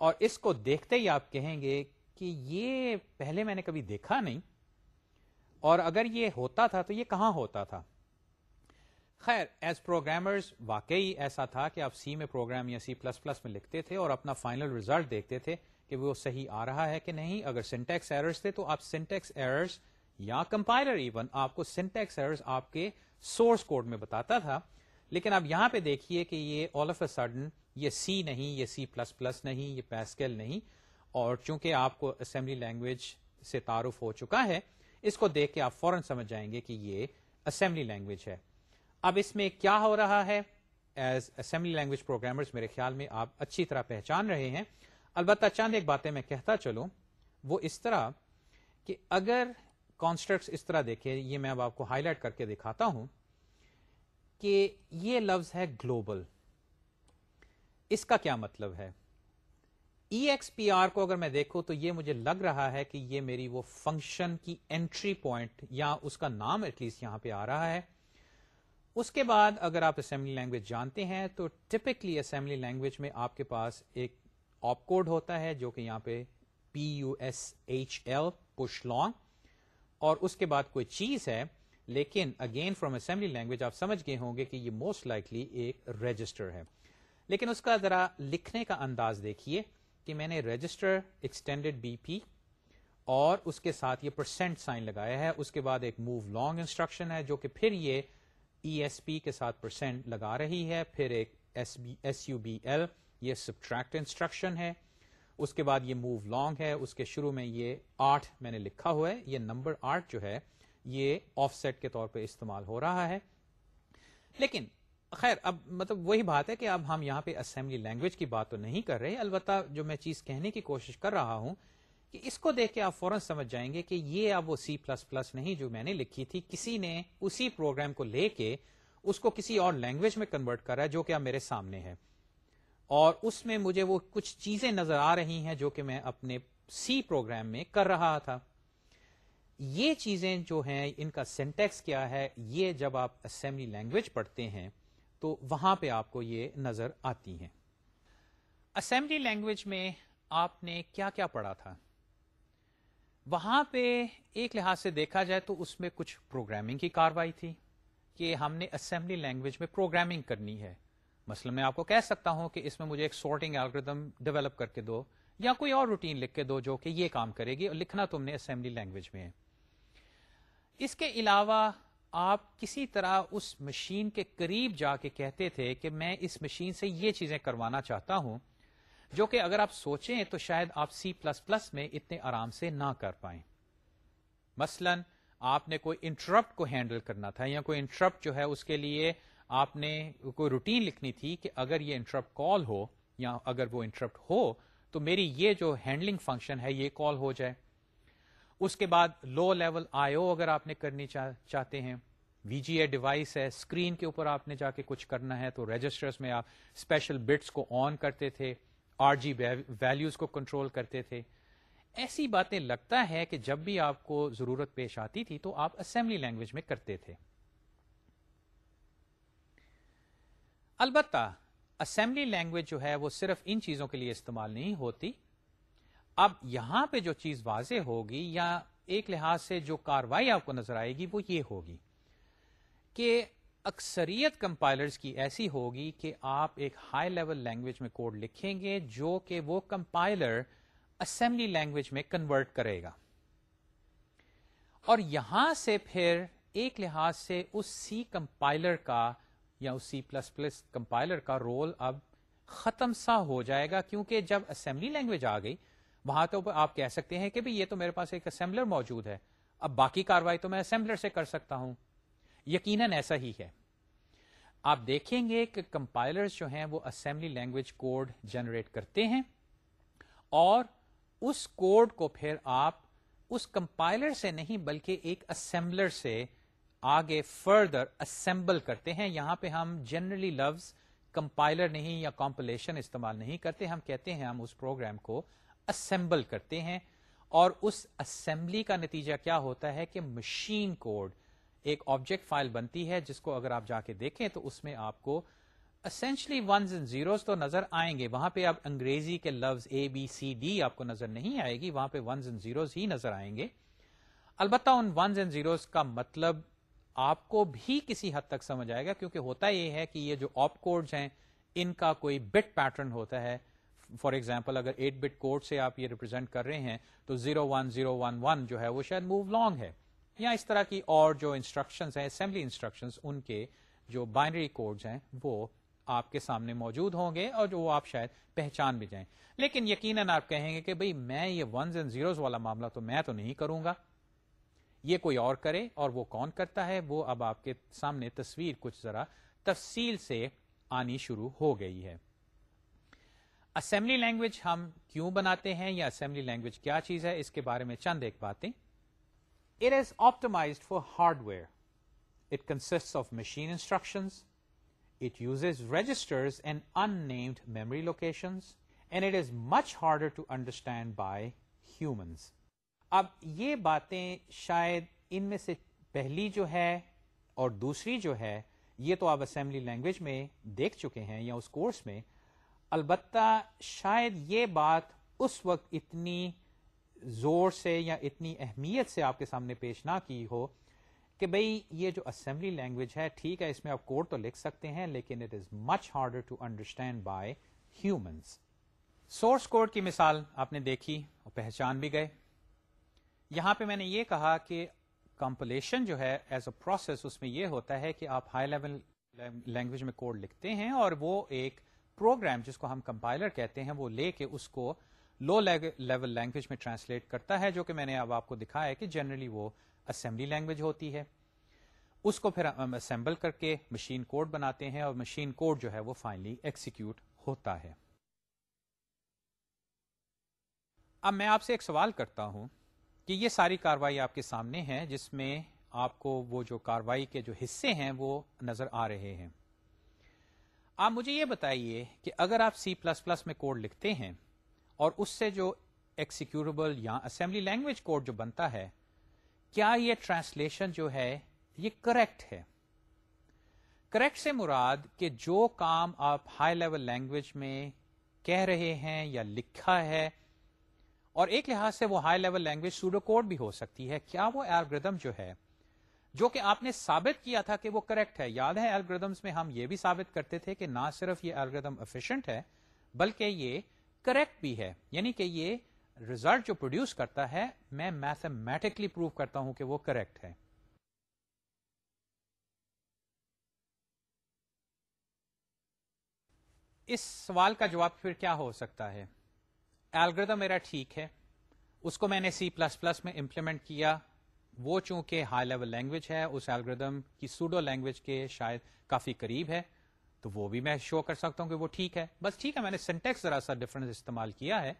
اور اس کو دیکھتے ہی آپ کہیں گے کہ یہ پہلے میں نے کبھی دیکھا نہیں، اور اگر یہ ہوتا تھا تو یہ کہاں ہوتا تھا؟ خیر ایز پروگرامرز واقعی ایسا تھا کہ آپ سی میں پروگرام یا سی پلس پلس میں لکھتے تھے اور اپنا فائنل ریزلٹ دیکھتے تھے کہ وہ صحیح آ رہا ہے کہ نہیں۔ اگر سنٹیکس ایررز تھے تو آپ سنٹیکس ایررز یا کمپائلر ایون آپ کو سنٹیکس ایررز آپ کے سورس کوڈ میں بتاتا تھا۔ لیکن اب یہاں پہ دیکھیے کہ یہ آل آف اے سڈن یہ سی نہیں، یہ سی پلس پلس نہیں، یہ پیسکل نہیں، اور چونکہ آپ کو اسمبلی لینگویج سے تعارف ہو چکا ہے، اس کو دیکھ کے آپ فوراً سمجھ جائیں گے کہ یہ اسمبلی لینگویج ہے۔ اب اس میں کیا ہو رہا ہے؟ ایز اسمبلی لینگویج پروگرامرز میرے خیال میں آپ اچھی طرح پہچان رہے ہیں۔ البتہ چند ایک باتیں میں کہتا چلوں۔ وہ اس طرح کہ اگر کانسٹرکٹس اس طرح دیکھے یہ میں اب آپ کو ہائی لائٹ کر کے دکھاتا ہوں کہ یہ لفظ ہے گلوبل اس کا کیا مطلب ہے؟ ای ایکس پی آر کو اگر میں دیکھوں تو یہ مجھے لگ رہا ہے کہ یہ میری وہ فنکشن کی انٹری پوائنٹ یا اس کا نام ایٹ لیسٹ یہاں پہ آ رہا ہے۔ اس کے بعد اگر آپ اسمبلی لینگویج جانتے ہیں تو ٹپکلی اسمبلی لینگویج میں آپ کے پاس ایک آپ کوڈ ہوتا ہے جو کہ یہاں پہ P U S H L push long اور اس کے بعد کوئی چیز ہے، لیکن اگین فرام اسمبلی لینگویج آپ سمجھ گئے ہوں گے کہ یہ موسٹ لائکلی ایک رجسٹر ہے۔ لیکن اس کا ذرا لکھنے کا انداز دیکھیے کہ میں نے رجسٹر ایکسٹینڈیڈ بی پی اور اس کے ساتھ یہ پرسینٹ سائن لگایا ہے۔ اس کے بعد ایک موو لانگ انسٹرکشن ہے جو کہ پھر یہ ای ایس پی کے ساتھ پرسینٹ لگا رہی ہے۔ پھر ایک ایس یو بی ایل یہ سبٹریکٹ انسٹرکشن ہے۔ اس کے بعد یہ موو لانگ ہے۔ اس کے شروع میں یہ آٹھ میں نے لکھا ہوا ہے۔ یہ نمبر آٹھ جو ہے یہ آف سیٹ کے طور پہ استعمال ہو رہا ہے۔ لیکن خیر، اب مطلب وہی بات ہے کہ اب ہم یہاں پہ اسمبلی لینگویج کی بات تو نہیں کر رہے، البتہ جو میں چیز کہنے کی کوشش کر رہا ہوں کہ اس کو دیکھ کے آپ فوراً سمجھ جائیں گے کہ یہ اب وہ سی پلس پلس نہیں جو میں نے لکھی تھی، کسی نے اسی پروگرام کو لے کے اس کو کسی اور لینگویج میں کنورٹ کرا ہے جو کہ اب میرے سامنے ہے۔ اور اس میں مجھے وہ کچھ چیزیں نظر آ رہی ہیں جو کہ میں اپنے سی پروگرام میں کر رہا تھا۔ یہ چیزیں جو ہیں، ان کا سینٹیکس کیا ہے، یہ جب آپ اسمبلی لینگویج پڑھتے ہیں تو وہاں پہ آپ کو یہ نظر آتی ہیں۔ اسمبلی لینگویج میں آپ نے کیا کیا پڑھا تھا؟ وہاں پہ ایک لحاظ سے دیکھا جائے تو اس میں کچھ پروگرامنگ کی کاروائی تھی کہ ہم نے اسمبلی لینگویج میں پروگرامنگ کرنی ہے۔ مثلا میں آپ کو کہہ سکتا ہوں کہ اس میں مجھے ایک سارٹنگ الگریدم ڈیولپ کر کے دو یا کوئی اور روٹین لکھ کے دو جو کہ یہ کام کرے گی اور لکھنا تم نے اسمبلی لینگویج میں۔ ہے اس کے علاوہ آپ کسی طرح اس مشین کے قریب جا کے کہتے تھے کہ میں اس مشین سے یہ چیزیں کروانا چاہتا ہوں، جو کہ اگر آپ سوچیں تو شاید آپ سی پلس پلس میں اتنے آرام سے نہ کر پائیں۔ مثلا آپ نے کوئی انٹرپٹ کو ہینڈل کرنا تھا یا کوئی انٹرپٹ جو ہے اس کے لیے آپ نے کوئی روٹین لکھنی تھی کہ اگر یہ انٹرپٹ کال ہو یا اگر وہ انٹرپٹ ہو تو میری یہ جو ہینڈلنگ فنکشن ہے یہ کال ہو جائے۔ اس کے بعد لو لیول آئی او اگر آپ نے کرنی چاہتے ہیں وی جی اے ڈیوائس ہے اسکرین کے اوپر آپ نے جا کے کچھ کرنا ہے، تو رجسٹرز میں آپ اسپیشل بٹس کو آن کرتے تھے آر جی ویلوز کو کنٹرول کرتے تھے۔ ایسی باتیں لگتا ہے کہ جب بھی آپ کو ضرورت پیش آتی تھی تو آپ اسمبلی لینگویج میں کرتے تھے۔ البتہ اسمبلی لینگویج جو ہے وہ صرف ان چیزوں کے لیے استعمال نہیں ہوتی اب یہاں پہ جو چیز واضح ہوگی یا ایک لحاظ سے جو کاروائی آپ کو نظر آئے گی وہ یہ ہوگی کہ اکثریت کمپائلرز کی ایسی ہوگی کہ آپ ایک ہائی لیول لینگویج میں کوڈ لکھیں گے جو کہ وہ کمپائلر اسمبلی لینگویج میں کنورٹ کرے گا۔ اور یہاں سے پھر ایک لحاظ سے اس سی کمپائلر کا یا اس سی پلس پلس کمپائلر کا رول اب ختم سا ہو جائے گا کیونکہ جب اسمبلی لینگویج آ گئی وہاں تو آپ کہہ سکتے ہیں کہ بھی یہ تو میرے پاس ایک اسمبلر موجود ہے۔ اب باقی کاروائی تو میں اسمبلر سے کر سکتا ہوں۔ یقیناً ایسا ہی ہے۔ آپ دیکھیں گے کہ کمپائلر جو ہیں وہ اسمبلی لینگویج کوڈ جنریٹ کرتے ہیں اور اس کوڈ کو پھر آپ اس کمپائلر سے نہیں بلکہ ایک اسمبلر سے آگے فردر اسمبل کرتے ہیں۔ یہاں پہ ہم جنرلی لفظ کمپائلر نہیں یا کمپلیشن استعمال نہیں کرتے۔ ہم کہتے ہیں ہم اس پروگرام کو اسمبل کرتے ہیں اور اس اسمبلی کا نتیجہ کیا ہوتا ہے کہ مشین کوڈ ایک آبجیکٹ فائل بنتی ہے جس کو اگر آپ جا کے دیکھیں تو اس میں آپ کو اسینشلی ونز اینڈ زیروز تو نظر آئیں گے۔ وہاں پہ آپ انگریزی کے لفظ اے بی سی ڈی آپ کو نظر نہیں آئے گی۔ وہاں پہ ونز اینڈ زیروز ہی نظر آئیں گے۔ البتہ ان ونز اینڈ زیروز کا مطلب آپ کو بھی کسی حد تک سمجھ آئے گا کیونکہ ہوتا یہ ہے کہ یہ جو آپ کوڈز ہیں، ان کا کوئی بٹ پیٹرن ہوتا ہے۔ فار ایگزامپل اگر ایٹ بٹ کوڈ سے آپ یہ ریپرزینٹ کر رہے ہیں تو zero one zero one one جو ہے وہ شاید موو لانگ ہے یا اس طرح کی اور جو انسٹرکشن ہیں اسمبلی انسٹرکشن ان کے جو بائنری کوڈز ہیں، وہ آپ کے سامنے موجود ہوں گے اور جو وہ آپ شاید پہچان بھی جائیں۔ لیکن یقیناً آپ کہیں گے کہ بھئی میں یہ ونز اینڈ زیروز والا معاملہ تو میں تو نہیں کروں گا۔ یہ کوئی اور کرے اور وہ کون کرتا ہے؟ وہ اب آپ کے سامنے تصویر کچھ ذرا تفصیل سے آنی شروع ہو گئی ہے۔ اسمبلی لینگویج ہم کیوں بناتے ہیں یا اسمبلی لینگویج کیا چیز ہے؟ اس کے بارے میں چند ایک باتیں۔ It is optimized for hardware it consist of machine instructions it uses registers and unnamed memory locations and it is much harder to understand by humans اب یہ باتیں شاید ان میں سے پہلی جو ہے اور دوسری جو ہے، یہ تو آپ اسمبلی لینگویج میں دیکھ چکے ہیں یا اس کورس میں البتہ شاید یہ بات اس وقت اتنی زور سے یا اتنی اہمیت سے آپ کے سامنے پیش نہ کی ہو کہ بھئی یہ جو اسمبلی لینگویج ہے، ٹھیک ہے، اس میں آپ کوڈ تو لکھ سکتے ہیں، لیکن it is much harder to understand by humans source code کی مثال آپ نے دیکھی اور پہچان بھی گئے۔ یہاں پہ میں نے یہ کہا کہ کمپلیشن جو ہے ایز اے پروسیس اس میں یہ ہوتا ہے کہ آپ ہائی لیول لینگویج میں کوڈ لکھتے ہیں اور وہ ایک پروگرام جس کو ہم کمپائلر کہتے ہیں، وہ لے کے اس کو لو لیول لینگویج میں ٹرانسلیٹ کرتا ہے، جو کہ میں نے اب آپ کو دکھایا ہے کہ جنرلی وہ اسمبلی لینگویج ہوتی ہے۔ اس کو پھر ہم اسمبل کر کے مشین کوڈ بناتے ہیں اور مشین کوڈ جو ہے وہ فائنلی ایکسیکیوٹ ہوتا ہے۔ اب میں آپ سے ایک سوال کرتا ہوں کہ یہ ساری کاروائی آپ کے سامنے ہے جس میں آپ کو وہ جو کاروائی کے جو حصے ہیں وہ نظر آ رہے ہیں۔ آپ مجھے یہ بتائیے کہ اگر آپ سی پلس پلس میں کوڈ لکھتے ہیں اور اس سے جو ایکسیکیوربل یا اسمبلی لینگویج کوڈ جو بنتا ہے، کیا یہ ٹرانسلیشن جو ہے، یہ کریکٹ ہے؟ کریکٹ سے مراد کہ جو کام آپ ہائی لیول لینگویج میں کہہ رہے ہیں یا لکھا ہے، اور ایک لحاظ سے وہ high level language pseudo code بھی ہو سکتی ہے، کیا وہ الگریدم جو ہے جو کہ آپ نے ثابت کیا تھا کہ وہ کریکٹ ہے۔ یاد ہے الگریدمس میں ہم یہ بھی ثابت کرتے تھے کہ نہ صرف یہ الگریدم افیشینٹ ہے، بلکہ یہ کریکٹ بھی ہے۔ یعنی کہ یہ ریزلٹ جو پروڈیوس کرتا ہے، میں میتھمیٹکلی پروو کرتا ہوں کہ وہ کریکٹ ہے۔ اس سوال کا جواب پھر کیا ہو سکتا ہے؟ الگریدم میرا ٹھیک ہے۔ اس کو میں نے سی پلس پلس میں امپلیمنٹ کیا۔ وہ چونکہ ہائی لیول لینگویج ہے، اس الگریدم کی سوڈو لینگویج کے شاید کافی قریب ہے، تو وہ بھی میں شو کر سکتا ہوں کہ وہ ٹھیک ہے۔ بس ٹھیک ہے، میں نے سینٹیکس ذرا سا ڈفرنس استعمال کیا ہے۔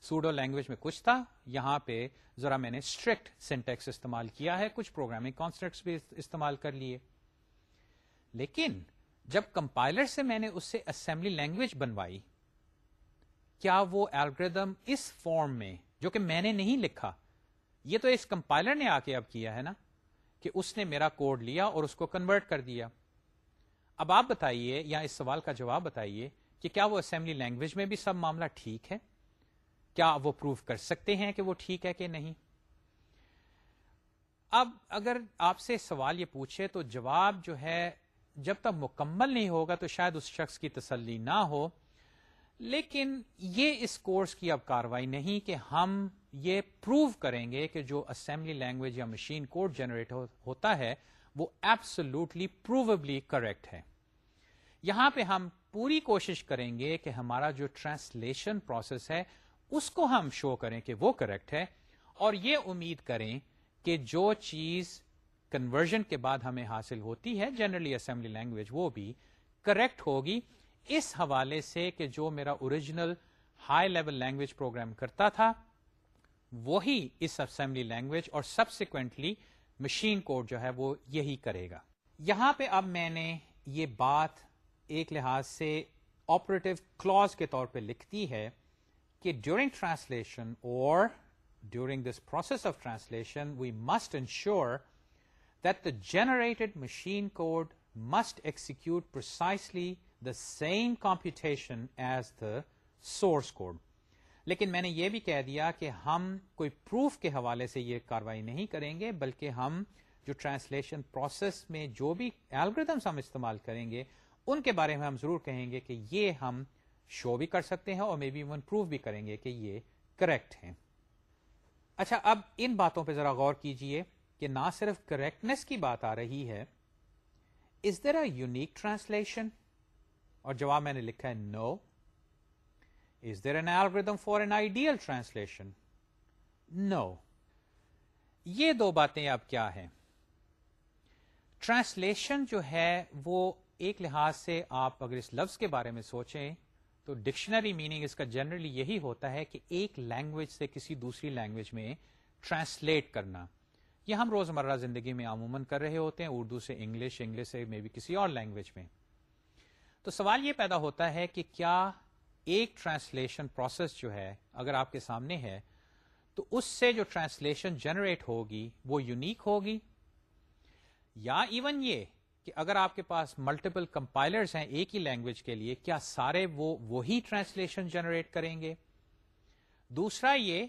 سوڈو لینگویج میں کچھ تھا، یہاں پہ ذرا میں نے اسٹرکٹ سینٹیکس استعمال کیا ہے۔ کچھ پروگرامنگ کانسپٹس بھی استعمال کر لیے۔ لیکن جب کمپائلر سے میں نے اس سے اسمبلی لینگویج بنوائی، کیا وہ الگریدم اس فارم میں، جو کہ میں نے نہیں لکھا یہ تو اس کمپائلر نے آ کے اب کیا ہے نا کہ اس نے میرا کوڈ لیا اور اس کو کنورٹ کر دیا۔ اب آپ بتائیے یا اس سوال کا جواب بتائیے کہ کیا وہ اسمبلی لینگویج میں بھی سب معاملہ ٹھیک ہے؟ کیا وہ پروف کر سکتے ہیں کہ وہ ٹھیک ہے کہ نہیں؟ اب اگر آپ سے سوال یہ پوچھے تو جواب جو ہے جب تک مکمل نہیں ہوگا تو شاید اس شخص کی تسلی نہ ہو۔ لیکن یہ اس کورس کی اب کاروائی نہیں کہ ہم یہ پروو کریں گے کہ جو اسمبلی لینگویج یا مشین کوڈ جنریٹ ہوتا ہے، وہ ایبسلوٹلی پروویبلی کریکٹ ہے۔ یہاں پہ ہم پوری کوشش کریں گے کہ ہمارا جو ٹرانسلیشن پروسیس ہے، اس کو ہم شو کریں کہ وہ کریکٹ ہے۔ اور یہ امید کریں کہ جو چیز کنورژن کے بعد ہمیں حاصل ہوتی ہے جنرلی اسمبلی لینگویج وہ بھی کریکٹ ہوگی۔ اس حوالے سے کہ جو میرا original high level language program کرتا تھا وہی اس اسمبلی لینگویج اور سبسیکوینٹلی مشین کوڈ جو ہے وہ یہی کرے گا۔ یہاں پہ اب میں نے یہ بات ایک لحاظ سے آپریٹو کلوز کے طور پہ لکھتی ہے کہ ڈیورنگ ٹرانسلیشن اور during this process of translation we must ensure that the generated machine code must execute precisely the same computation as the source code لیکن میں نے یہ بھی کہہ دیا کہ ہم کوئی پروف کے حوالے سے یہ کاروائی نہیں کریں گے، بلکہ ہم جو ٹرانسلیشن پروسیس میں جو بھی الگریدمس ہم استعمال کریں گے، ان کے بارے میں ہم ضرور کہیں گے کہ یہ ہم شو بھی کر سکتے ہیں اور مے بی ون پروف بھی کریں گے کہ یہ کریکٹ ہے اچھا اب ان باتوں پہ ذرا غور کیجیے کہ نہ صرف کریکٹنیس کی بات آ رہی ہے از دیر اے یونیک ٹرانسلیشن اور جواب میں نے لکھا ہے no no. Is there an algorithm for an ideal translation? No. یہ دو باتیں اب کیا ہیں ٹرانسلیشن جو ہے وہ ایک لحاظ سے آپ اگر اس لفظ کے بارے میں سوچیں تو ڈکشنری میننگ اس کا جنرلی یہی ہوتا ہے کہ ایک لینگویج سے کسی دوسری لینگویج میں ٹرانسلیٹ کرنا یہ ہم روزمرہ زندگی میں عموماً کر رہے ہوتے ہیں، اردو سے انگلش انگلش سے میں بھی کسی اور لینگویج میں تو سوال یہ پیدا ہوتا ہے کہ کیا ایک ٹرانسلیشن پروسیس جو ہے، اگر آپ کے سامنے ہے، تو اس سے جو ٹرانسلیشن جنریٹ ہوگی، وہ یونیک ہوگی۔ یا ایون یہ کہ اگر آپ کے پاس ملٹیپل کمپائلرز ہیں ایک ہی لینگویج کے لیے، کیا سارے وہ وہی ٹرانسلیشن جنریٹ کریں گے؟ دوسرا یہ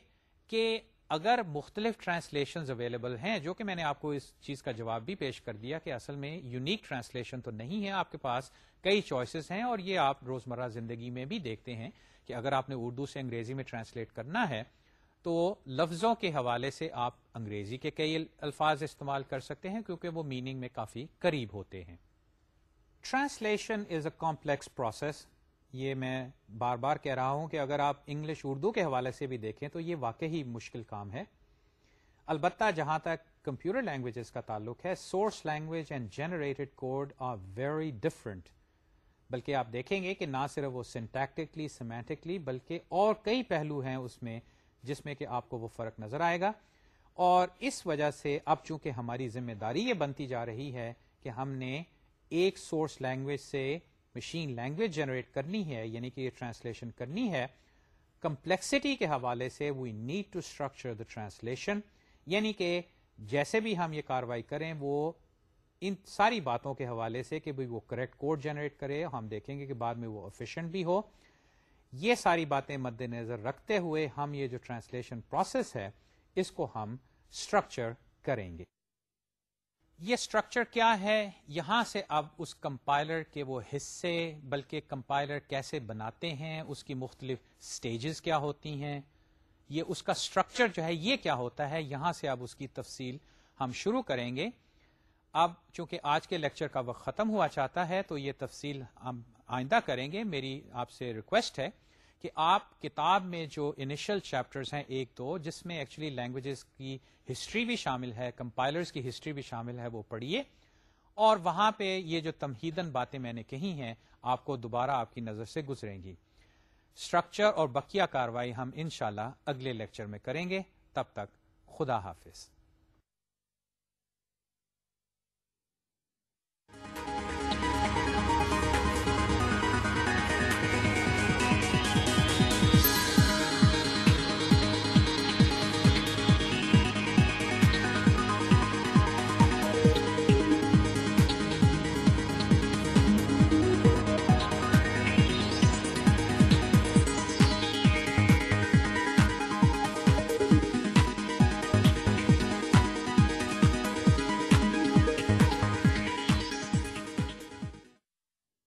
کہ اگر مختلف ٹرانسلیشن اویلیبل ہیں، جو کہ میں نے آپ کو اس چیز کا جواب بھی پیش کر دیا کہ اصل میں یونیک ٹرانسلیشن تو نہیں ہے، آپ کے پاس کئی چوائسیز ہیں اور یہ آپ روزمرہ زندگی میں بھی دیکھتے ہیں کہ اگر آپ نے اردو سے انگریزی میں ٹرانسلیٹ کرنا ہے، تو لفظوں کے حوالے سے آپ انگریزی کے کئی الفاظ استعمال کر سکتے ہیں کیونکہ وہ میننگ میں کافی قریب ہوتے ہیں۔ Translation is a complex process یہ میں بار بار کہہ رہا ہوں کہ اگر آپ انگلش اردو کے حوالے سے بھی دیکھیں تو یہ واقعی مشکل کام ہے۔ البتہ جہاں تک کمپیوٹر لینگویجز کا تعلق ہے source language and generated code are very different بلکہ آپ دیکھیں گے کہ نہ صرف وہ سینٹیکٹکلی سیمیٹکلی بلکہ اور کئی پہلو ہیں اس میں جس میں کہ آپ کو وہ فرق نظر آئے گا۔ اور اس وجہ سے اب چونکہ ہماری ذمہ داری یہ بنتی جا رہی ہے کہ ہم نے ایک سورس لینگویج سے مشین لینگویج جنریٹ کرنی ہے یعنی کہ یہ ٹرانسلیشن کرنی ہے کمپلیکسٹی کے حوالے سے we need to structure the translation یعنی کہ جیسے بھی ہم یہ کاروائی کریں، وہ ان ساری باتوں کے حوالے سے کہ وہ کریکٹ کوڈ جنریٹ کرے، ہم دیکھیں گے کہ بعد میں وہ افیشینٹ بھی ہو۔ یہ ساری باتیں مد نظر رکھتے ہوئے ہم یہ جو ٹرانسلیشن پروسیس ہے، اس کو ہم اسٹرکچر کریں گے۔ یہ اسٹرکچر کیا ہے؟ یہاں سے اب اس کمپائلر کے وہ حصے، بلکہ کمپائلر کیسے بناتے ہیں، اس کی مختلف سٹیجز کیا ہوتی ہیں؟ یہ اس کا اسٹرکچر جو ہے، یہ کیا ہوتا ہے؟ یہاں سے اب اس کی تفصیل ہم شروع کریں گے۔ اب چونکہ آج کے لیکچر کا وقت ختم ہوا چاہتا ہے، تو یہ تفصیل ہم آئندہ کریں گے۔ میری آپ سے ریکویسٹ ہے کہ آپ کتاب میں جو انیشل چیپٹرز ہیں، ایک دو، جس میں ایکچولی لینگویجز کی ہسٹری بھی شامل ہے کمپائلرز کی ہسٹری بھی شامل ہے، وہ پڑھیے۔ اور وہاں پہ یہ جو تمہیدن باتیں میں نے کہی ہیں، آپ کو دوبارہ آپ کی نظر سے گزریں گی۔ اسٹرکچر اور بقیہ کاروائی ہم انشاءاللہ اگلے لیکچر میں کریں گے۔ تب تک خدا حافظ۔